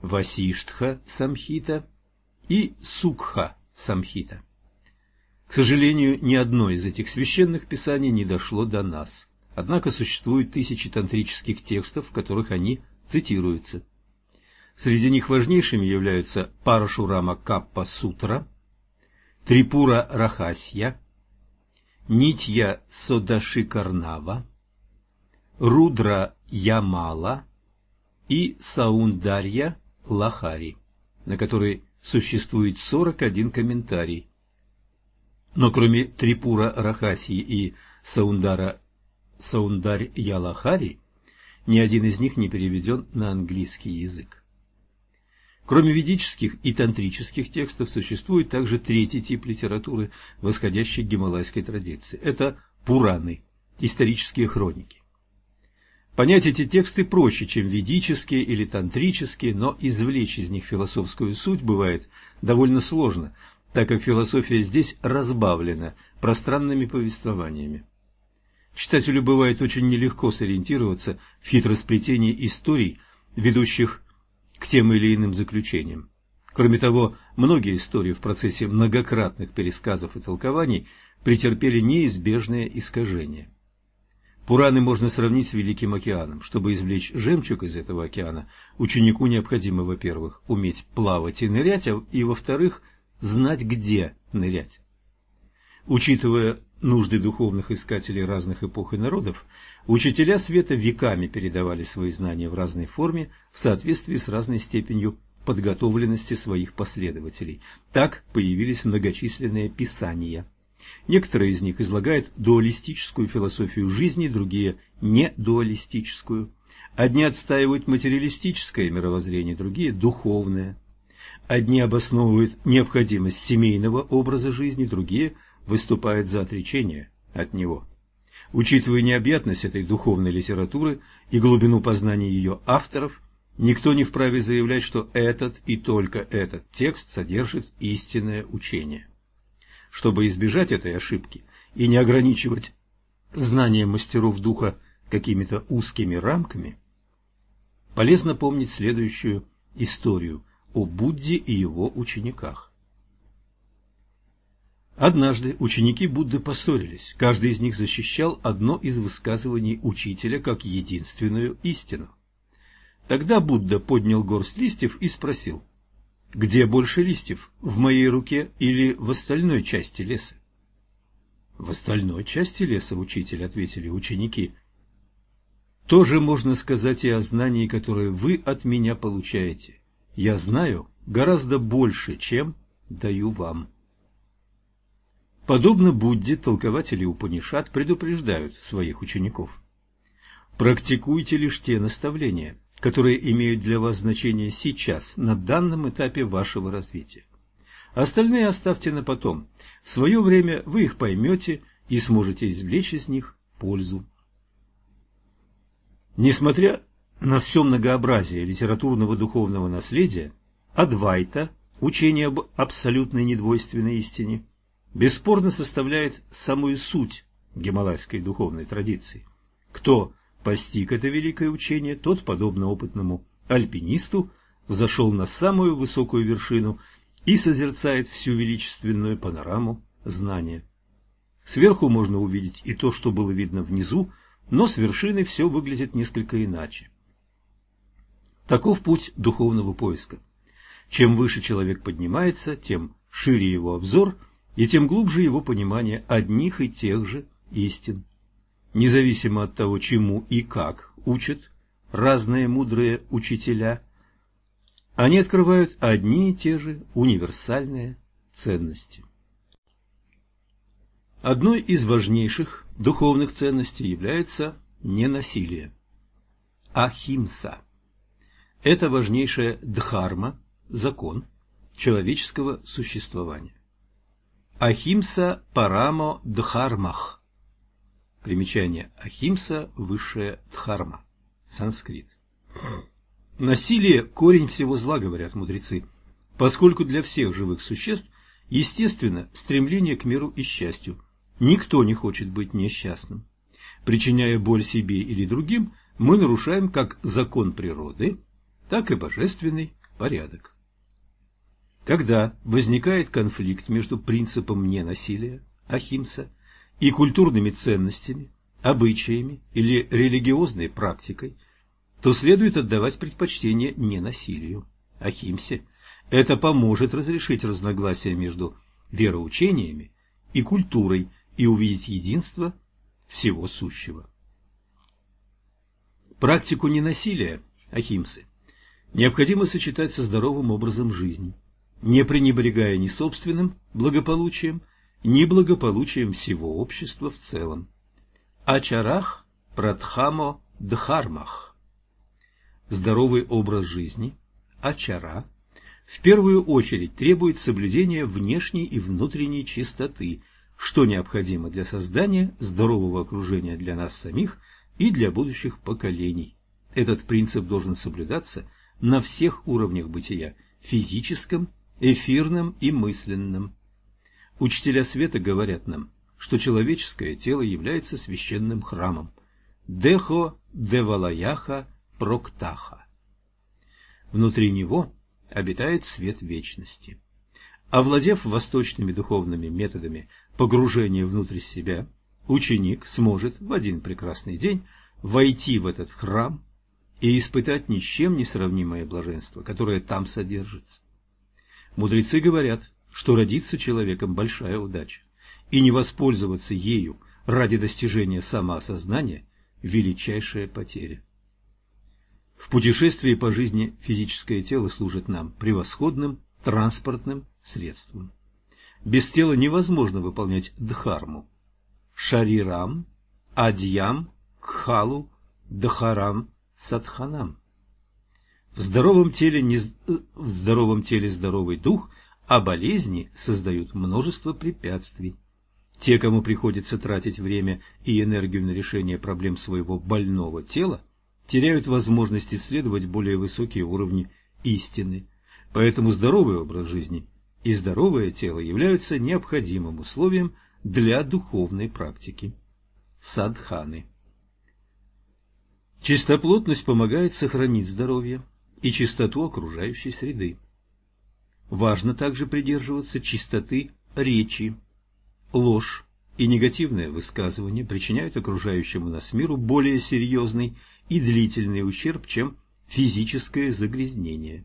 Васиштха Самхита и Сукха Самхита. К сожалению, ни одно из этих священных писаний не дошло до нас, однако существуют тысячи тантрических текстов, в которых они цитируются. Среди них важнейшими являются Парашурама Каппа Сутра, Трипура Рахасья, Нитья Содаши Карнава, Рудра Ямала и Саундарья Лахари, на которые существует 41 комментарий. Но кроме Трипура Рахасии и Саундара Саундарь Ялахари, ни один из них не переведен на английский язык. Кроме ведических и тантрических текстов, существует также третий тип литературы, восходящей к гималайской традиции. Это Пураны, исторические хроники. Понять эти тексты проще, чем ведические или тантрические, но извлечь из них философскую суть бывает довольно сложно, так как философия здесь разбавлена пространными повествованиями. Читателю бывает очень нелегко сориентироваться в хитросплетении историй, ведущих к тем или иным заключениям. Кроме того, многие истории в процессе многократных пересказов и толкований претерпели неизбежное искажение. Пураны можно сравнить с Великим океаном. Чтобы извлечь жемчуг из этого океана, ученику необходимо, во-первых, уметь плавать и нырять, а и, во-вторых, знать, где нырять. Учитывая нужды духовных искателей разных эпох и народов, учителя света веками передавали свои знания в разной форме в соответствии с разной степенью подготовленности своих последователей. Так появились многочисленные писания. Некоторые из них излагают дуалистическую философию жизни, другие – не дуалистическую. Одни отстаивают материалистическое мировоззрение, другие – духовное. Одни обосновывают необходимость семейного образа жизни, другие выступает за отречение от него. Учитывая необъятность этой духовной литературы и глубину познания ее авторов, никто не вправе заявлять, что этот и только этот текст содержит истинное учение. Чтобы избежать этой ошибки и не ограничивать знания мастеров духа какими-то узкими рамками, полезно помнить следующую историю о Будде и его учениках. Однажды ученики Будды поссорились. Каждый из них защищал одно из высказываний учителя как единственную истину. Тогда Будда поднял горсть листьев и спросил, «Где больше листьев, в моей руке или в остальной части леса?» «В остальной части леса, учитель», — ответили ученики. «Тоже можно сказать и о знании, которое вы от меня получаете. Я знаю гораздо больше, чем даю вам». Подобно Будде, толкователи Упанишат предупреждают своих учеников. Практикуйте лишь те наставления, которые имеют для вас значение сейчас, на данном этапе вашего развития. Остальные оставьте на потом. В свое время вы их поймете и сможете извлечь из них пользу. Несмотря на все многообразие литературного духовного наследия, Адвайта, учение об абсолютной недвойственной истине, бесспорно составляет самую суть гималайской духовной традиции. Кто постиг это великое учение, тот, подобно опытному альпинисту, взошел на самую высокую вершину и созерцает всю величественную панораму знания. Сверху можно увидеть и то, что было видно внизу, но с вершины все выглядит несколько иначе. Таков путь духовного поиска. Чем выше человек поднимается, тем шире его обзор, и тем глубже его понимание одних и тех же истин. Независимо от того, чему и как учат разные мудрые учителя, они открывают одни и те же универсальные ценности. Одной из важнейших духовных ценностей является ненасилие. Ахимса. Это важнейшая дхарма, закон человеческого существования. Ахимса парамо дхармах. Примечание Ахимса – высшая дхарма. Санскрит. Насилие – корень всего зла, говорят мудрецы, поскольку для всех живых существ естественно стремление к миру и счастью, Никто не хочет быть несчастным. Причиняя боль себе или другим, мы нарушаем как закон природы, так и божественный порядок. Когда возникает конфликт между принципом ненасилия, ахимса, и культурными ценностями, обычаями или религиозной практикой, то следует отдавать предпочтение ненасилию, ахимсе. Это поможет разрешить разногласия между вероучениями и культурой, и увидеть единство всего сущего. Практику ненасилия, ахимсы, необходимо сочетать со здоровым образом жизни, не пренебрегая ни собственным благополучием, ни благополучием всего общества в целом. Ачарах пратхамо дхармах. Здоровый образ жизни, ачара, в первую очередь требует соблюдения внешней и внутренней чистоты – что необходимо для создания здорового окружения для нас самих и для будущих поколений. Этот принцип должен соблюдаться на всех уровнях бытия – физическом, эфирном и мысленном. Учителя света говорят нам, что человеческое тело является священным храмом. Дехо девалаяха проктаха. Внутри него обитает свет вечности. Овладев восточными духовными методами погружения внутрь себя, ученик сможет в один прекрасный день войти в этот храм и испытать ни с чем не сравнимое блаженство, которое там содержится. Мудрецы говорят, что родиться человеком – большая удача, и не воспользоваться ею ради достижения самоосознания – величайшая потеря. В путешествии по жизни физическое тело служит нам превосходным транспортным средством. Без тела невозможно выполнять дхарму. Шарирам, адьям, кхалу, дхарам, садханам. В здоровом теле не в здоровом теле здоровый дух, а болезни создают множество препятствий. Те, кому приходится тратить время и энергию на решение проблем своего больного тела, теряют возможность исследовать более высокие уровни истины. Поэтому здоровый образ жизни и здоровое тело являются необходимым условием для духовной практики. Садханы. Чистоплотность помогает сохранить здоровье и чистоту окружающей среды. Важно также придерживаться чистоты речи. Ложь и негативное высказывание причиняют окружающему нас миру более серьезный и длительный ущерб, чем физическое загрязнение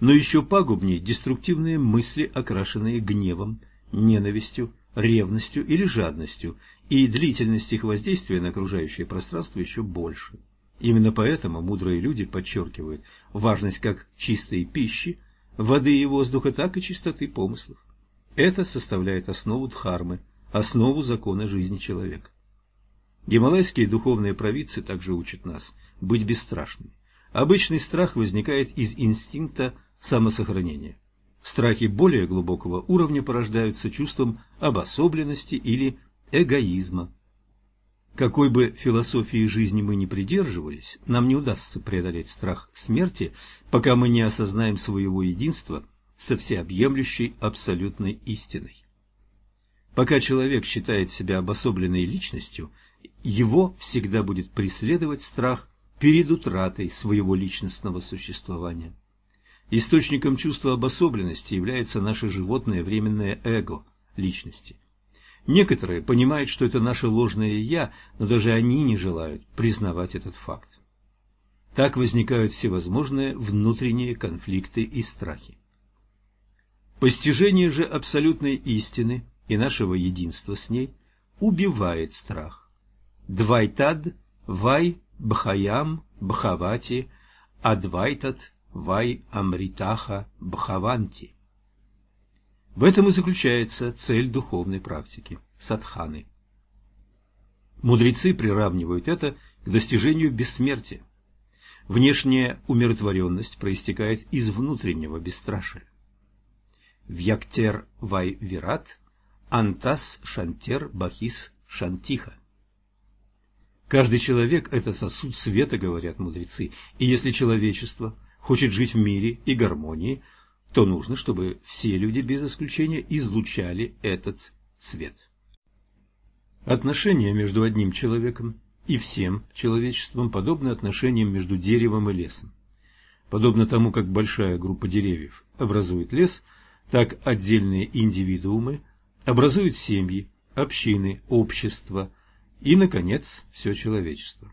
но еще пагубнее деструктивные мысли, окрашенные гневом, ненавистью, ревностью или жадностью, и длительность их воздействия на окружающее пространство еще больше. Именно поэтому мудрые люди подчеркивают важность как чистой пищи, воды и воздуха, так и чистоты помыслов. Это составляет основу дхармы, основу закона жизни человека. Гималайские духовные провидцы также учат нас быть бесстрашными. Обычный страх возникает из инстинкта самосохранения. Страхи более глубокого уровня порождаются чувством обособленности или эгоизма. Какой бы философии жизни мы ни придерживались, нам не удастся преодолеть страх смерти, пока мы не осознаем своего единства со всеобъемлющей абсолютной истиной. Пока человек считает себя обособленной личностью, его всегда будет преследовать страх перед утратой своего личностного существования. Источником чувства обособленности является наше животное временное эго личности. Некоторые понимают, что это наше ложное «я», но даже они не желают признавать этот факт. Так возникают всевозможные внутренние конфликты и страхи. Постижение же абсолютной истины и нашего единства с ней убивает страх. Двайтад вай бхаям бхавати адвайтат вай амритаха бхаванти. В этом и заключается цель духовной практики – садханы. Мудрецы приравнивают это к достижению бессмертия. Внешняя умиротворенность проистекает из внутреннего бесстрашия. Вьяктер вай вират, антас шантер бахис шантиха. Каждый человек – это сосуд света, говорят мудрецы, и если человечество хочет жить в мире и гармонии, то нужно, чтобы все люди без исключения излучали этот свет. Отношения между одним человеком и всем человечеством подобны отношениям между деревом и лесом. Подобно тому, как большая группа деревьев образует лес, так отдельные индивидуумы образуют семьи, общины, общества и, наконец, все человечество.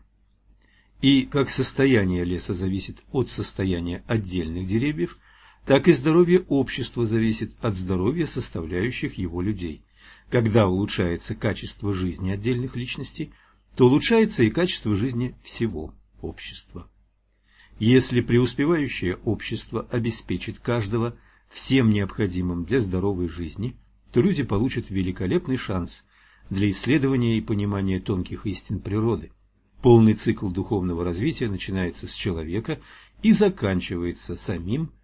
И как состояние леса зависит от состояния отдельных деревьев, так и здоровье общества зависит от здоровья составляющих его людей. Когда улучшается качество жизни отдельных личностей, то улучшается и качество жизни всего общества. Если преуспевающее общество обеспечит каждого всем необходимым для здоровой жизни, то люди получат великолепный шанс для исследования и понимания тонких истин природы. Полный цикл духовного развития начинается с человека и заканчивается самим человеком.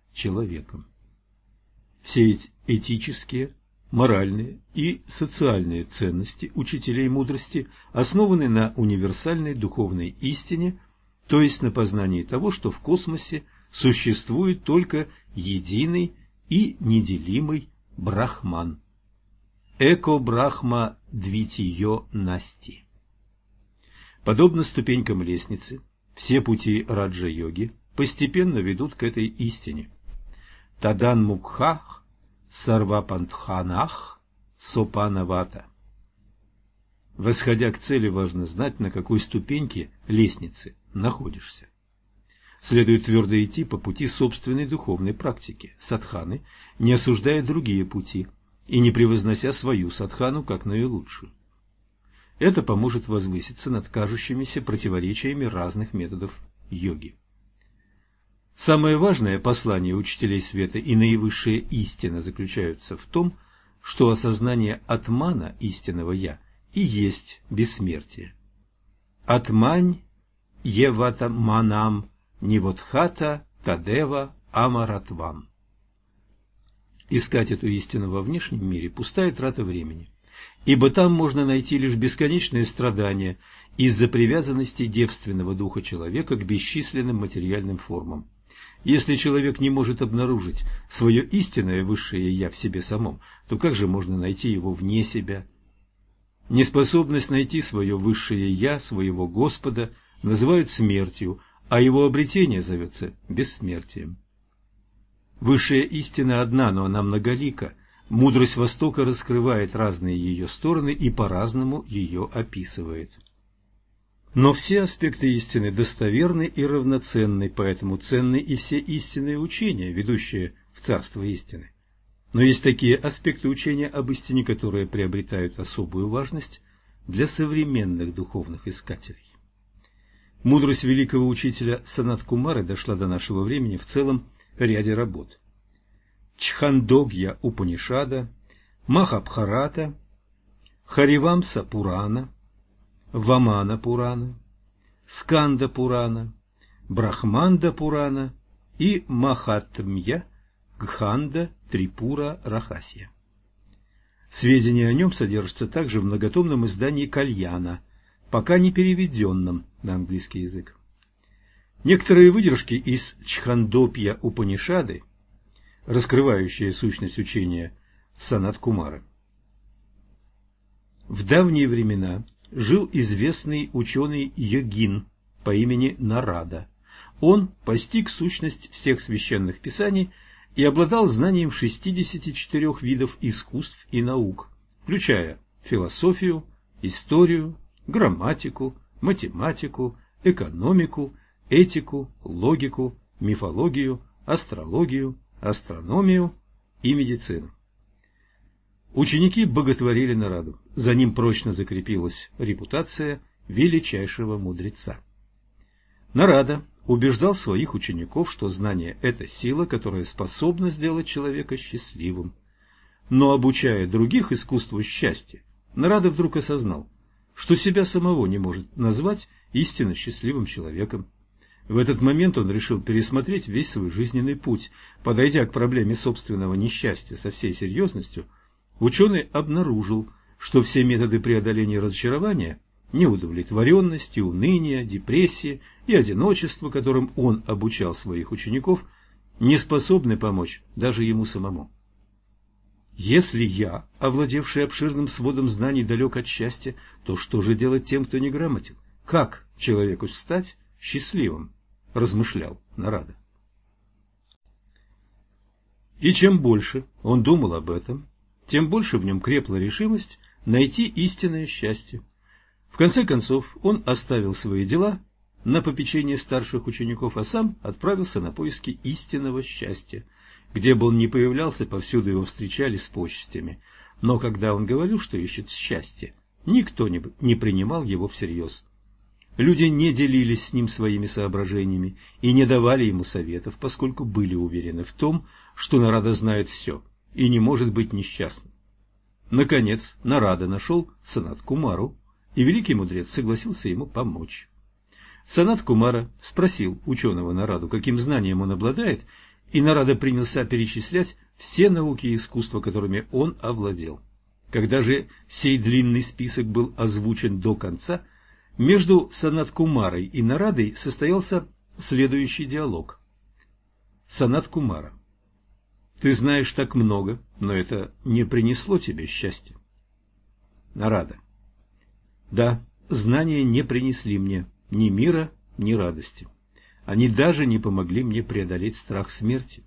Все эти этические, моральные и социальные ценности учителей мудрости основаны на универсальной духовной истине, то есть на познании того, что в космосе существует только единый и неделимый Брахман. Эко-Брахма Двитио Насти. Подобно ступенькам лестницы, все пути раджа-йоги постепенно ведут к этой истине – Тадан Мукхах, Сарвапантханах, Сопанавата. Восходя к цели, важно знать, на какой ступеньке лестницы находишься. Следует твердо идти по пути собственной духовной практики, садханы, не осуждая другие пути и не превознося свою садхану как наилучшую. Это поможет возвыситься над кажущимися противоречиями разных методов йоги. Самое важное послание учителей света и наивысшая истина заключаются в том, что осознание атмана истинного «я» и есть бессмертие. Атмань евата манам нивотхата тадева амаратвам. Искать эту истину во внешнем мире – пустая трата времени, ибо там можно найти лишь бесконечные страдания из-за привязанности девственного духа человека к бесчисленным материальным формам. Если человек не может обнаружить свое истинное высшее «я» в себе самом, то как же можно найти его вне себя? Неспособность найти свое высшее «я», своего Господа, называют смертью, а его обретение зовется бессмертием. Высшая истина одна, но она многолика. Мудрость Востока раскрывает разные ее стороны и по-разному ее описывает. Но все аспекты истины достоверны и равноценны, поэтому ценны и все истинные учения, ведущие в царство истины. Но есть такие аспекты учения об истине, которые приобретают особую важность для современных духовных искателей. Мудрость великого учителя Санат Кумары дошла до нашего времени в целом ряде работ. Чхандогья Упанишада, Махабхарата, Харивамса Пурана, Вамана Пурана, Сканда Пурана, Брахманда Пурана и Махатмья Гханда Трипура Рахасия. Сведения о нем содержатся также в многотомном издании Кальяна, пока не переведенном на английский язык. Некоторые выдержки из Чхандопья Упанишады, раскрывающие сущность учения Санат Кумара. В давние времена жил известный ученый йогин по имени Нарада. Он постиг сущность всех священных писаний и обладал знанием 64 видов искусств и наук, включая философию, историю, грамматику, математику, экономику, этику, логику, мифологию, астрологию, астрономию и медицину. Ученики боготворили Нараду, за ним прочно закрепилась репутация величайшего мудреца. Нарада убеждал своих учеников, что знание – это сила, которая способна сделать человека счастливым. Но обучая других искусству счастья, Нарада вдруг осознал, что себя самого не может назвать истинно счастливым человеком. В этот момент он решил пересмотреть весь свой жизненный путь. Подойдя к проблеме собственного несчастья со всей серьезностью, ученый обнаружил, что все методы преодоления разочарования неудовлетворенности, уныния, депрессии и одиночества, которым он обучал своих учеников, не способны помочь даже ему самому. Если я, овладевший обширным сводом знаний, далек от счастья, то что же делать тем, кто не грамотен? Как человеку стать счастливым? размышлял Нарада. И чем больше он думал об этом, тем больше в нем крепла решимость найти истинное счастье. В конце концов, он оставил свои дела на попечение старших учеников, а сам отправился на поиски истинного счастья. Где бы он ни появлялся, повсюду его встречали с почестями. Но когда он говорил, что ищет счастье, никто не, принимал его всерьез. Люди не делились с ним своими соображениями и не давали ему советов, поскольку были уверены в том, что Нарада знает все и не может быть несчастным. Наконец, Нарада нашел Санат Кумару, и великий мудрец согласился ему помочь. Санат Кумара спросил ученого Нараду, каким знанием он обладает, и Нарада принялся перечислять все науки и искусства, которыми он овладел. Когда же сей длинный список был озвучен до конца, между Санат Кумарой и Нарадой состоялся следующий диалог. Санат Кумара. Ты знаешь так много, но это не принесло тебе счастья. Нарада. Да, знания не принесли мне ни мира, ни радости. Они даже не помогли мне преодолеть страх смерти.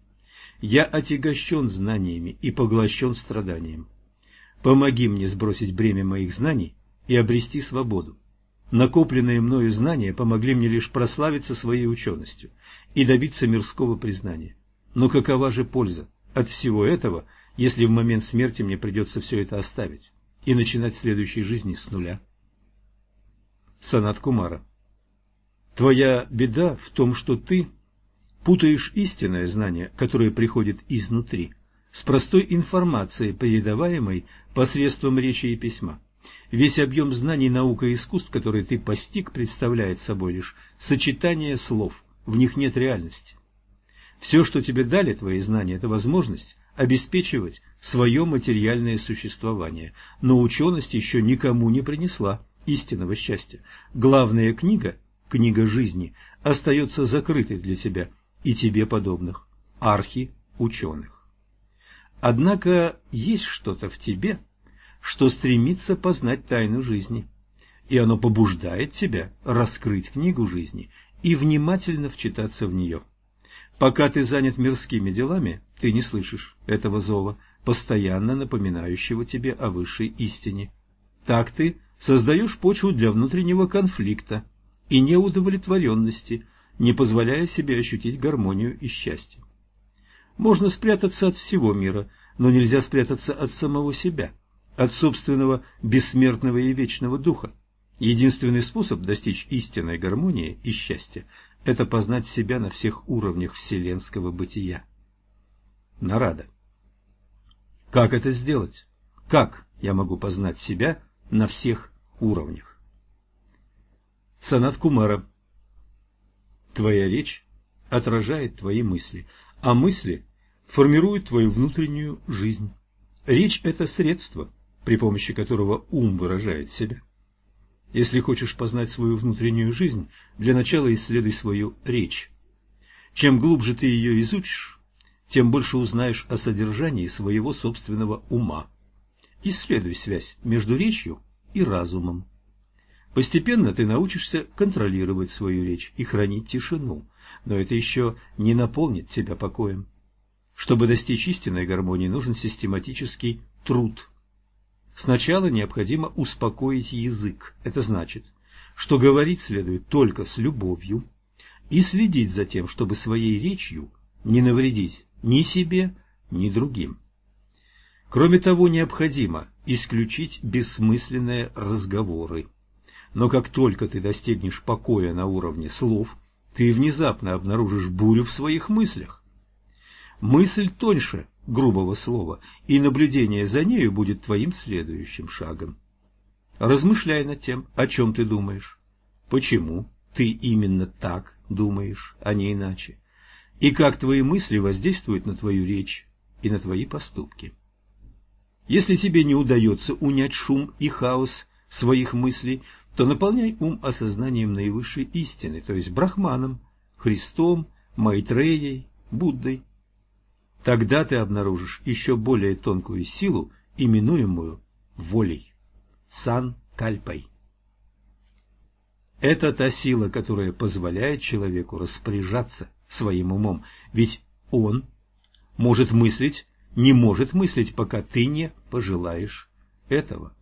Я отягощен знаниями и поглощен страданием. Помоги мне сбросить бремя моих знаний и обрести свободу. Накопленные мною знания помогли мне лишь прославиться своей ученостью и добиться мирского признания. Но какова же польза от всего этого, если в момент смерти мне придется все это оставить и начинать следующей жизни с нуля? Санат Кумара. Твоя беда в том, что ты путаешь истинное знание, которое приходит изнутри, с простой информацией, передаваемой посредством речи и письма. Весь объем знаний, наук и искусств, который ты постиг, представляет собой лишь сочетание слов, в них нет реальности. Все, что тебе дали твои знания, это возможность обеспечивать свое материальное существование, но ученость еще никому не принесла истинного счастья. Главная книга, книга жизни, остается закрытой для тебя и тебе подобных, архи-ученых. Однако есть что-то в тебе, что стремится познать тайну жизни, и оно побуждает тебя раскрыть книгу жизни и внимательно вчитаться в нее. Пока ты занят мирскими делами, ты не слышишь этого зова, постоянно напоминающего тебе о высшей истине. Так ты создаешь почву для внутреннего конфликта и неудовлетворенности, не позволяя себе ощутить гармонию и счастье. Можно спрятаться от всего мира, но нельзя спрятаться от самого себя, от собственного бессмертного и вечного духа. Единственный способ достичь истинной гармонии и счастья – это познать себя на всех уровнях вселенского бытия. Нарада. Как это сделать? Как я могу познать себя на всех уровнях. Санат Кумара. Твоя речь отражает твои мысли, а мысли формируют твою внутреннюю жизнь. Речь – это средство, при помощи которого ум выражает себя. Если хочешь познать свою внутреннюю жизнь, для начала исследуй свою речь. Чем глубже ты ее изучишь, тем больше узнаешь о содержании своего собственного ума. Исследуй связь между речью и разумом. Постепенно ты научишься контролировать свою речь и хранить тишину, но это еще не наполнит тебя покоем. Чтобы достичь истинной гармонии, нужен систематический труд. Сначала необходимо успокоить язык. Это значит, что говорить следует только с любовью и следить за тем, чтобы своей речью не навредить ни себе, ни другим. Кроме того, необходимо исключить бессмысленные разговоры. Но как только ты достигнешь покоя на уровне слов, ты внезапно обнаружишь бурю в своих мыслях. Мысль тоньше грубого слова, и наблюдение за нею будет твоим следующим шагом. Размышляй над тем, о чем ты думаешь, почему ты именно так думаешь, а не иначе, и как твои мысли воздействуют на твою речь и на твои поступки. Если тебе не удается унять шум и хаос своих мыслей, то наполняй ум осознанием наивысшей истины, то есть Брахманом, Христом, Майтреей, Буддой. Тогда ты обнаружишь еще более тонкую силу, именуемую волей, сан-кальпой. Это та сила, которая позволяет человеку распоряжаться своим умом, ведь он может мыслить, не может мыслить, пока ты не пожелаешь этого.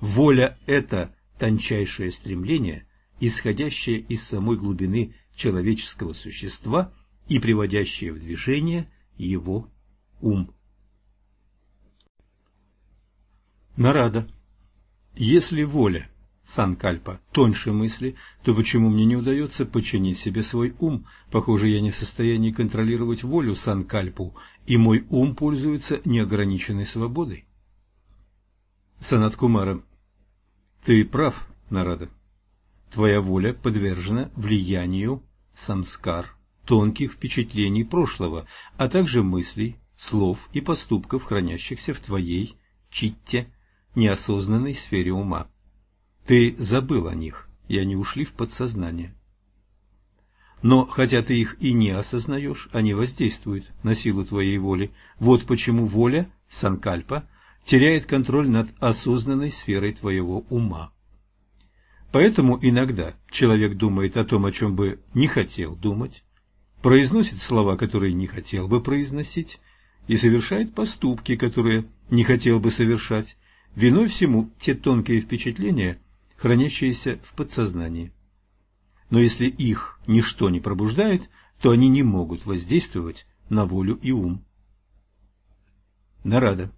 Воля – это тончайшее стремление, исходящее из самой глубины человеческого существа и приводящее в движение его ум. Нарада. Если воля, санкальпа, тоньше мысли, то почему мне не удается подчинить себе свой ум? Похоже, я не в состоянии контролировать волю санкальпу, и мой ум пользуется неограниченной свободой. Санат Кумара. Ты прав, Нарада. Твоя воля подвержена влиянию самскар, тонких впечатлений прошлого, а также мыслей, слов и поступков, хранящихся в твоей читте, неосознанной сфере ума. Ты забыл о них, и они ушли в подсознание. Но, хотя ты их и не осознаешь, они воздействуют на силу твоей воли. Вот почему воля, санкальпа, теряет контроль над осознанной сферой твоего ума. Поэтому иногда человек думает о том, о чем бы не хотел думать, произносит слова, которые не хотел бы произносить, и совершает поступки, которые не хотел бы совершать, виной всему те тонкие впечатления, хранящиеся в подсознании. Но если их ничто не пробуждает, то они не могут воздействовать на волю и ум. Нарада.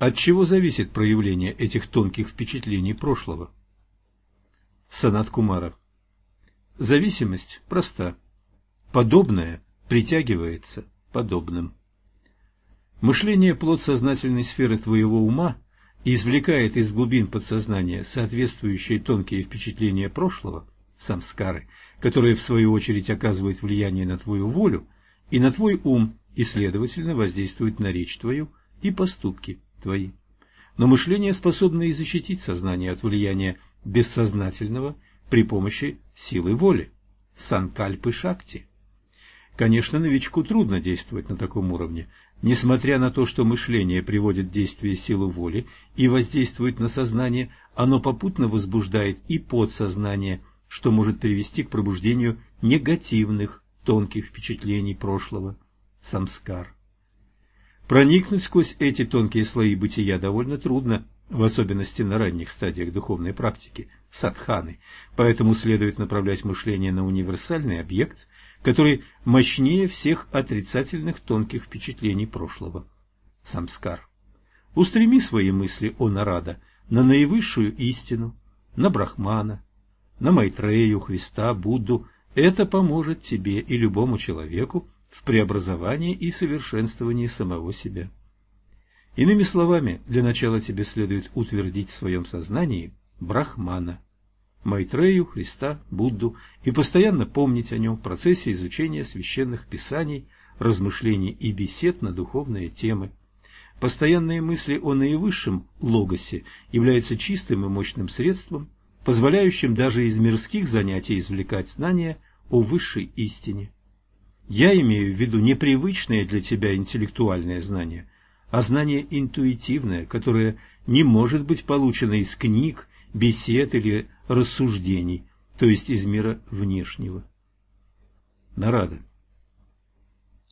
От чего зависит проявление этих тонких впечатлений прошлого? Санат Кумара. Зависимость проста. Подобное притягивается подобным. Мышление – плод сознательной сферы твоего ума извлекает из глубин подсознания соответствующие тонкие впечатления прошлого, самскары, которые в свою очередь оказывают влияние на твою волю и на твой ум и, следовательно, воздействуют на речь твою и поступки твои. Но мышление способно и защитить сознание от влияния бессознательного при помощи силы воли, санкальпы шакти. Конечно, новичку трудно действовать на таком уровне, несмотря на то, что мышление приводит в действие силу воли и воздействует на сознание, оно попутно возбуждает и подсознание, что может привести к пробуждению негативных тонких впечатлений прошлого, самскар. Проникнуть сквозь эти тонкие слои бытия довольно трудно, в особенности на ранних стадиях духовной практики, садханы, поэтому следует направлять мышление на универсальный объект, который мощнее всех отрицательных тонких впечатлений прошлого – самскар. Устреми свои мысли, о Нарада, на наивысшую истину, на Брахмана, на Майтрею, Христа, Будду. Это поможет тебе и любому человеку в преобразовании и совершенствовании самого себя. Иными словами, для начала тебе следует утвердить в своем сознании Брахмана. Майтрею, Христа, Будду и постоянно помнить о нем в процессе изучения священных писаний, размышлений и бесед на духовные темы. Постоянные мысли о наивысшем логосе являются чистым и мощным средством, позволяющим даже из мирских занятий извлекать знания о высшей истине. Я имею в виду непривычные для тебя интеллектуальные знания, а знание интуитивное, которое не может быть получено из книг, бесед или рассуждений, то есть из мира внешнего. Нарада.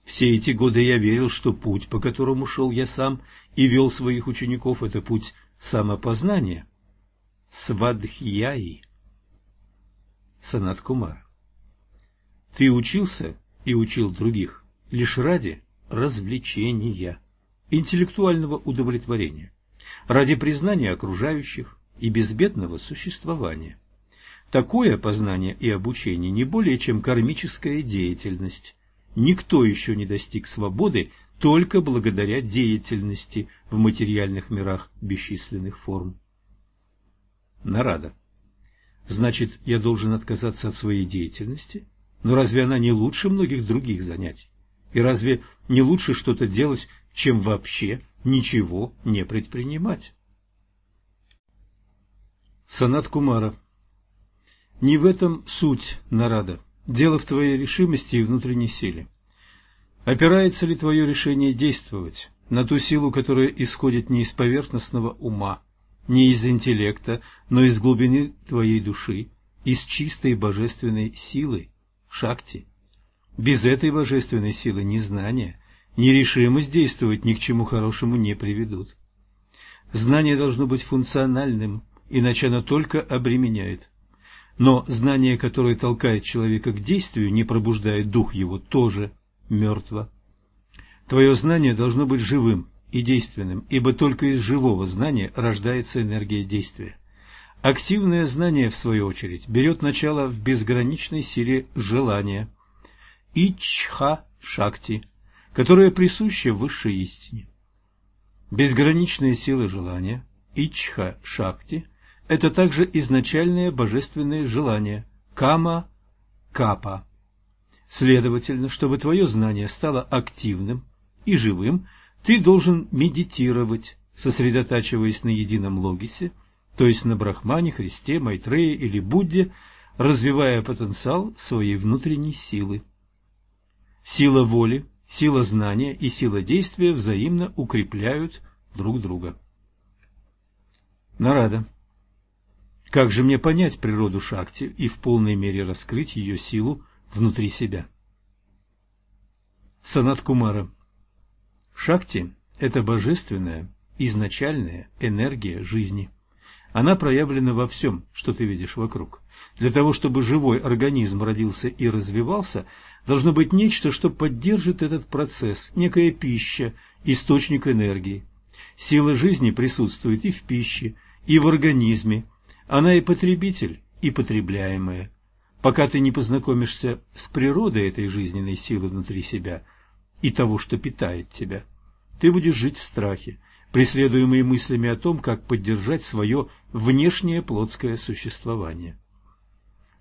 Все эти годы я верил, что путь, по которому шел я сам и вел своих учеников, это путь самопознания. Свадхьяи. Санат Кумара. Ты учился и учил других лишь ради развлечения, интеллектуального удовлетворения, ради признания окружающих и безбедного существования. Такое познание и обучение не более чем кармическая деятельность. Никто еще не достиг свободы только благодаря деятельности в материальных мирах бесчисленных форм. Нарада. Значит, я должен отказаться от своей деятельности – но разве она не лучше многих других занятий? И разве не лучше что-то делать, чем вообще ничего не предпринимать? Санат Кумара Не в этом суть, Нарада. Дело в твоей решимости и внутренней силе. Опирается ли твое решение действовать на ту силу, которая исходит не из поверхностного ума, не из интеллекта, но из глубины твоей души, из чистой божественной силы, Шакти. Без этой божественной силы ни знания, ни решимость действовать ни к чему хорошему не приведут. Знание должно быть функциональным, иначе оно только обременяет. Но знание, которое толкает человека к действию, не пробуждает дух его, тоже мертво. Твое знание должно быть живым и действенным, ибо только из живого знания рождается энергия действия. Активное знание, в свою очередь, берет начало в безграничной силе желания – ичха-шакти, которая присуща высшей истине. Безграничная сила желания – ичха-шакти – это также изначальное божественное желание – кама-капа. Следовательно, чтобы твое знание стало активным и живым, ты должен медитировать, сосредотачиваясь на едином логисе – то есть на Брахмане, Христе, Майтрее или Будде, развивая потенциал своей внутренней силы. Сила воли, сила знания и сила действия взаимно укрепляют друг друга. Нарада. Как же мне понять природу Шакти и в полной мере раскрыть ее силу внутри себя? Санат Кумара. Шакти – это божественная, изначальная энергия жизни. Она проявлена во всем, что ты видишь вокруг. Для того, чтобы живой организм родился и развивался, должно быть нечто, что поддержит этот процесс, некая пища, источник энергии. Сила жизни присутствует и в пище, и в организме. Она и потребитель, и потребляемая. Пока ты не познакомишься с природой этой жизненной силы внутри себя и того, что питает тебя, ты будешь жить в страхе, преследуемые мыслями о том, как поддержать свое внешнее плотское существование.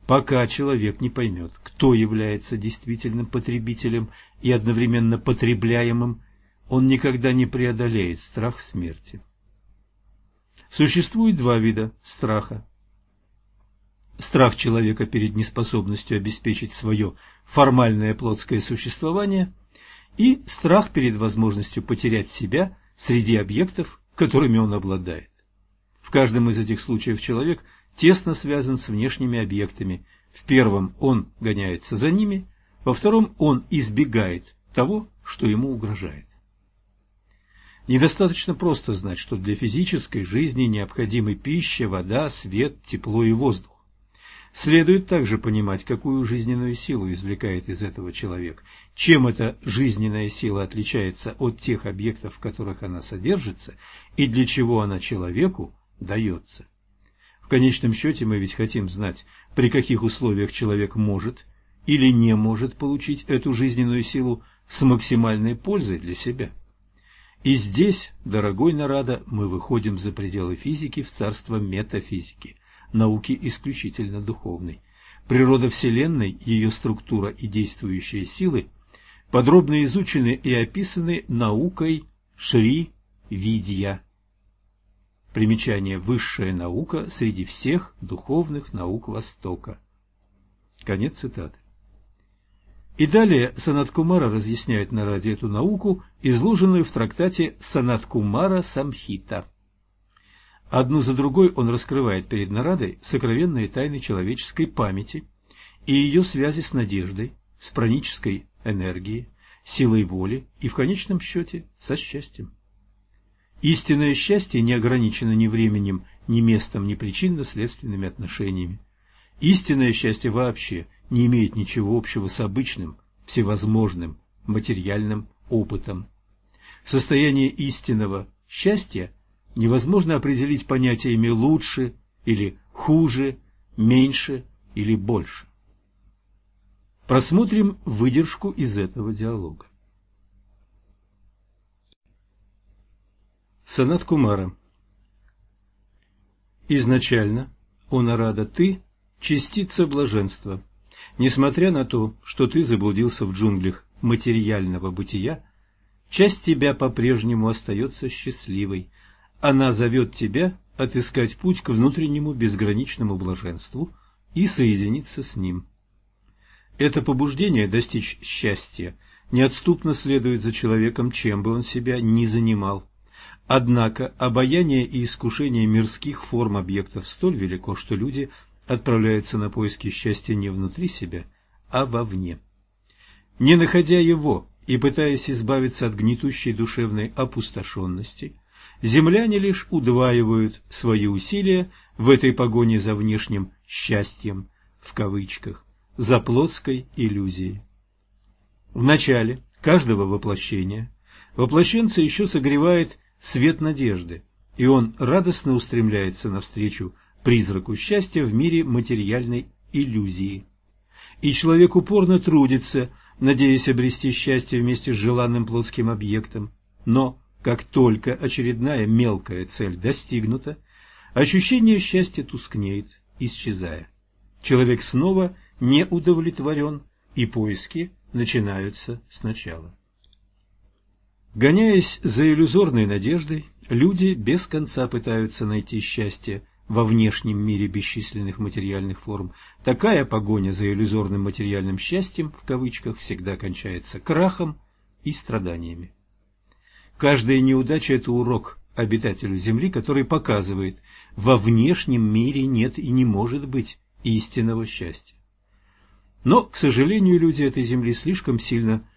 Пока человек не поймет, кто является действительным потребителем и одновременно потребляемым, он никогда не преодолеет страх смерти. Существует два вида страха. Страх человека перед неспособностью обеспечить свое формальное плотское существование и страх перед возможностью потерять себя среди объектов, которыми он обладает. В каждом из этих случаев человек тесно связан с внешними объектами. В первом он гоняется за ними, во втором он избегает того, что ему угрожает. Недостаточно просто знать, что для физической жизни необходимы пища, вода, свет, тепло и воздух. Следует также понимать, какую жизненную силу извлекает из этого человек, чем эта жизненная сила отличается от тех объектов, в которых она содержится, и для чего она человеку дается. В конечном счете мы ведь хотим знать, при каких условиях человек может или не может получить эту жизненную силу с максимальной пользой для себя. И здесь, дорогой Нарада, мы выходим за пределы физики в царство метафизики – науки исключительно духовной. Природа Вселенной, ее структура и действующие силы подробно изучены и описаны наукой Шри Видья. Примечание «Высшая наука среди всех духовных наук Востока». Конец цитаты. И далее Санат Кумара разъясняет на ради эту науку, изложенную в трактате Санат Кумара Самхита. Одну за другой он раскрывает перед Нарадой сокровенные тайны человеческой памяти и ее связи с надеждой, с пранической энергией, силой воли и, в конечном счете, со счастьем. Истинное счастье не ограничено ни временем, ни местом, ни причинно-следственными отношениями. Истинное счастье вообще не имеет ничего общего с обычным, всевозможным, материальным опытом. Состояние истинного счастья невозможно определить понятиями «лучше» или «хуже», «меньше» или «больше». Просмотрим выдержку из этого диалога. Санат Кумара Изначально, о Нарада, ты – частица блаженства. Несмотря на то, что ты заблудился в джунглях материального бытия, часть тебя по-прежнему остается счастливой, она зовет тебя отыскать путь к внутреннему безграничному блаженству и соединиться с ним. Это побуждение достичь счастья неотступно следует за человеком, чем бы он себя ни занимал. Однако обаяние и искушение мирских форм объектов столь велико, что люди отправляются на поиски счастья не внутри себя, а вовне. Не находя его и пытаясь избавиться от гнетущей душевной опустошенности – земляне лишь удваивают свои усилия в этой погоне за внешним «счастьем», в кавычках, за плотской иллюзией. В начале каждого воплощения воплощенца еще согревает свет надежды, и он радостно устремляется навстречу призраку счастья в мире материальной иллюзии. И человек упорно трудится, надеясь обрести счастье вместе с желанным плотским объектом, но как только очередная мелкая цель достигнута, ощущение счастья тускнеет, исчезая. Человек снова не удовлетворен, и поиски начинаются сначала. Гоняясь за иллюзорной надеждой, люди без конца пытаются найти счастье во внешнем мире бесчисленных материальных форм. Такая погоня за иллюзорным материальным счастьем, в кавычках, всегда кончается крахом и страданиями. Каждая неудача – это урок обитателю Земли, который показывает, во внешнем мире нет и не может быть истинного счастья. Но, к сожалению, люди этой Земли слишком сильно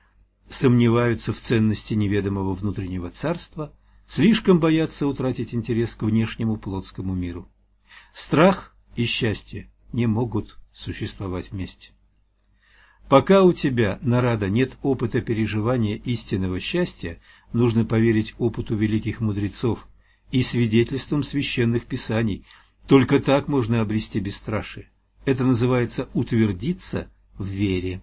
сомневаются в ценности неведомого внутреннего царства, слишком боятся утратить интерес к внешнему плотскому миру. Страх и счастье не могут существовать вместе. Пока у тебя, Нарада, нет опыта переживания истинного счастья, нужно поверить опыту великих мудрецов и свидетельствам священных писаний. Только так можно обрести бесстрашие. Это называется утвердиться в вере.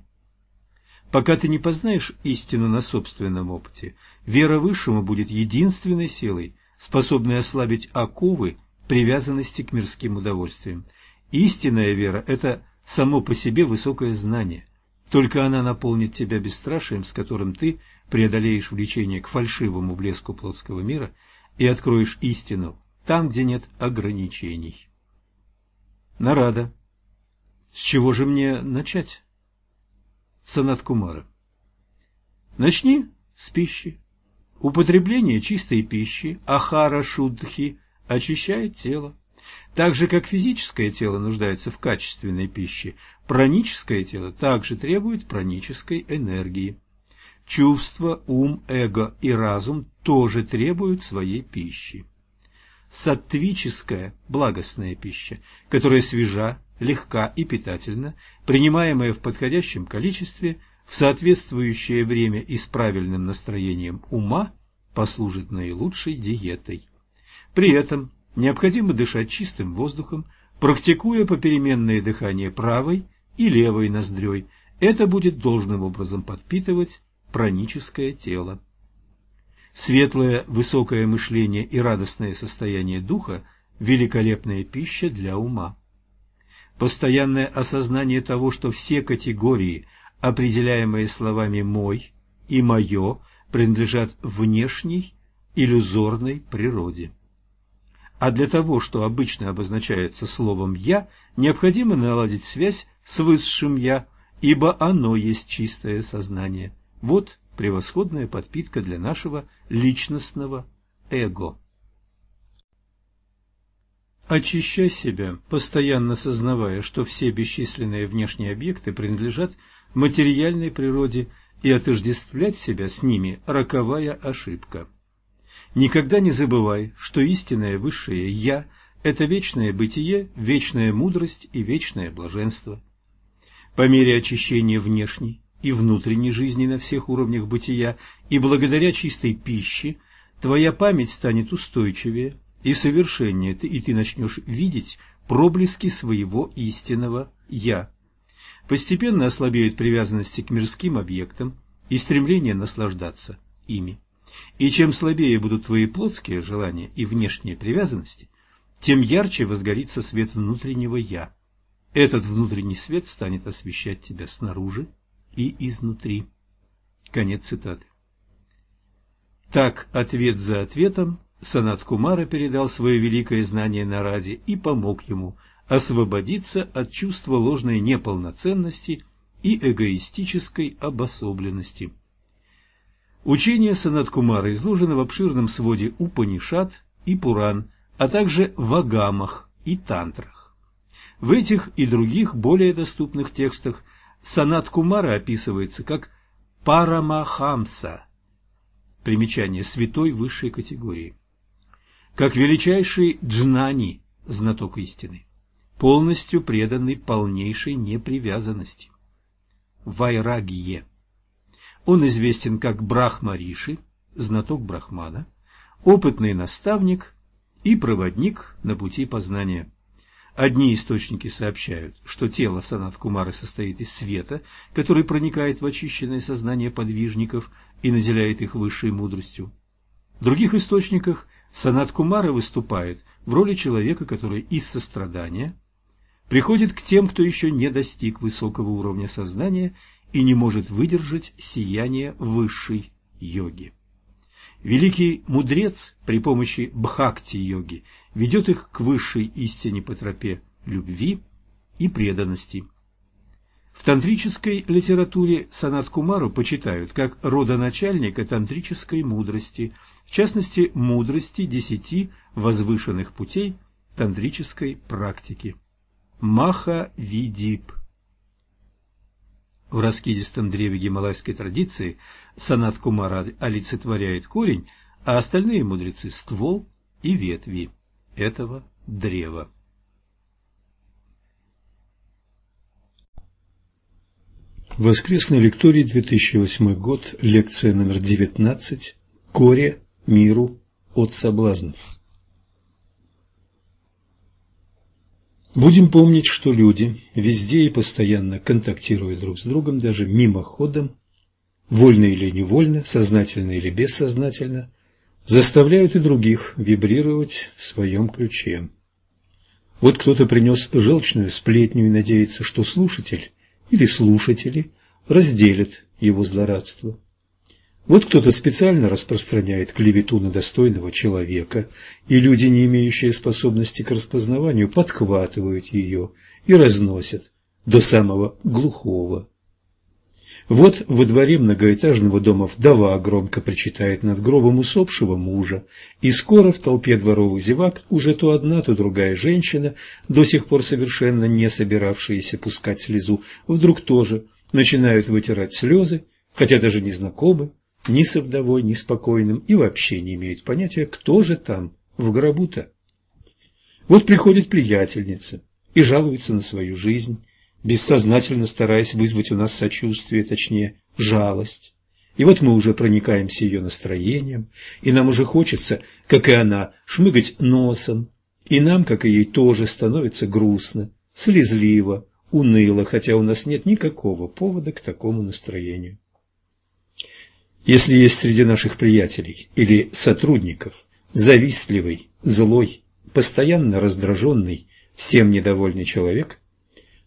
Пока ты не познаешь истину на собственном опыте, вера высшему будет единственной силой, способной ослабить оковы привязанности к мирским удовольствиям. Истинная вера – это само по себе высокое знание. Только она наполнит тебя бесстрашием, с которым ты преодолеешь влечение к фальшивому блеску плотского мира и откроешь истину там, где нет ограничений. Нарада. С чего же мне начать? Санат Кумара. Начни с пищи. Употребление чистой пищи, ахара шудхи, очищает тело. Так же, как физическое тело нуждается в качественной пище, праническое тело также требует пранической энергии. Чувства, ум, эго и разум тоже требуют своей пищи. Саттвическая, благостная пища, которая свежа, легка и питательна, принимаемая в подходящем количестве, в соответствующее время и с правильным настроением ума, послужит наилучшей диетой. При этом необходимо дышать чистым воздухом, практикуя попеременное дыхание правой и левой ноздрёй. Это будет должным образом подпитывать праническое тело. Светлое высокое мышление и радостное состояние духа великолепная пища для ума. Постоянное осознание того, что все категории, определяемые словами «мой» и «моё», принадлежат внешней, иллюзорной природе. А для того, что обычно обозначается словом «я», необходимо наладить связь с высшим «я», ибо оно есть чистое сознание. Вот превосходная подпитка для нашего личностного эго. Очищай себя, постоянно сознавая, что все бесчисленные внешние объекты принадлежат материальной природе, и отождествлять себя с ними – роковая ошибка. Никогда не забывай, что истинное высшее «Я» – это вечное бытие, вечная мудрость и вечное блаженство. По мере очищения внешней и внутренней жизни на всех уровнях бытия и благодаря чистой пище, твоя память станет устойчивее и совершеннее, и ты начнешь видеть проблески своего истинного «Я». Постепенно ослабеют привязанности к мирским объектам и стремление наслаждаться ими. И чем слабее будут твои плотские желания и внешние привязанности, тем ярче возгорится свет внутреннего «я». Этот внутренний свет станет освещать тебя снаружи и изнутри. Конец цитаты. Так, ответ за ответом, Санат Кумара передал свое великое знание Нараде и помог ему освободиться от чувства ложной неполноценности и эгоистической обособленности. Учение Санаткумара изложено в обширном своде Упанишат и Пуран, а также в Агамах и Тантрах. В этих и других более доступных текстах Санаткумара описывается как Парамахамса, примечание святой высшей категории, как величайший джнани, знаток истины, полностью преданный полнейшей непривязанности. Вайрагье – он известен как Брахмариши, знаток Брахмана, опытный наставник и проводник на пути познания. Одни источники сообщают, что тело Санат Кумары состоит из света, который проникает в очищенное сознание подвижников и наделяет их высшей мудростью. В других источниках Санат Кумара выступает в роли человека, который из сострадания приходит к тем, кто еще не достиг высокого уровня сознания и не может выдержать сияние высшей йоги. Великий мудрец при помощи бхакти-йоги ведет их к высшей истине по тропе любви и преданности. В тантрической литературе Санат Кумару почитают как родоначальника тантрической мудрости, в частности, мудрости десяти возвышенных путей тантрической практики. Маха Видип в раскидистом древе гималайской традиции Санат Кумара олицетворяет корень, а остальные мудрецы – ствол и ветви этого древа. Воскресный лекторий, 2008 год, лекция номер 19 «Горе миру от соблазнов». Будем помнить, что люди везде и постоянно контактируют друг с другом, даже мимоходом, вольно или невольно, сознательно или бессознательно, заставляют и других вибрировать в своем ключе. Вот кто-то принес желчную сплетню и надеется, что слушатель или слушатели разделят его злорадство. Вот кто-то специально распространяет клевету на достойного человека, и люди, не имеющие способности к распознаванию, подхватывают ее и разносят до самого глухого. Вот во дворе многоэтажного дома вдова громко причитает над гробом усопшего мужа, и скоро в толпе дворовых зевак уже то одна, то другая женщина, до сих пор совершенно не собиравшиеся пускать слезу, вдруг тоже начинают вытирать слезы, хотя даже не знакомы, ни со вдовой, ни спокойным и вообще не имеют понятия, кто же там в гробу-то. Вот приходит приятельница и жалуется на свою жизнь, бессознательно стараясь вызвать у нас сочувствие, точнее, жалость. И вот мы уже проникаемся ее настроением, и нам уже хочется, как и она, шмыгать носом, и нам, как и ей, тоже становится грустно, слезливо, уныло, хотя у нас нет никакого повода к такому настроению. Если есть среди наших приятелей или сотрудников завистливый, злой, постоянно раздраженный, всем недовольный человек,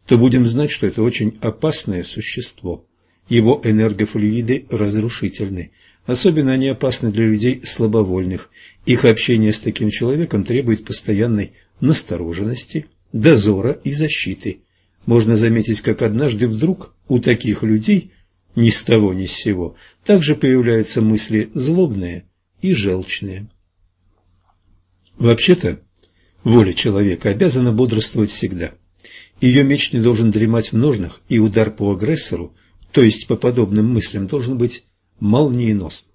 то будем знать, что это очень опасное существо. Его энергофлюиды разрушительны. Особенно они опасны для людей слабовольных. Их общение с таким человеком требует постоянной настороженности, дозора и защиты. Можно заметить, как однажды вдруг у таких людей ни с того ни с сего также появляются мысли злобные и желчные. Вообще-то, воля человека обязана бодрствовать всегда. Ее меч не должен дремать в ножнах, и удар по агрессору, то есть по подобным мыслям, должен быть молниеносным.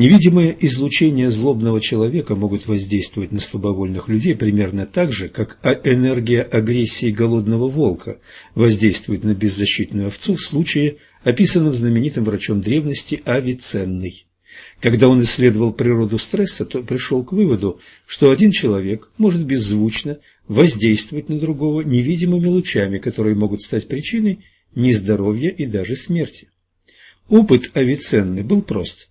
Невидимые излучения злобного человека могут воздействовать на слабовольных людей примерно так же, как энергия агрессии голодного волка воздействует на беззащитную овцу в случае, описанном знаменитым врачом древности Авиценной. Когда он исследовал природу стресса, то пришел к выводу, что один человек может беззвучно воздействовать на другого невидимыми лучами, которые могут стать причиной нездоровья и даже смерти. Опыт Авиценны был прост.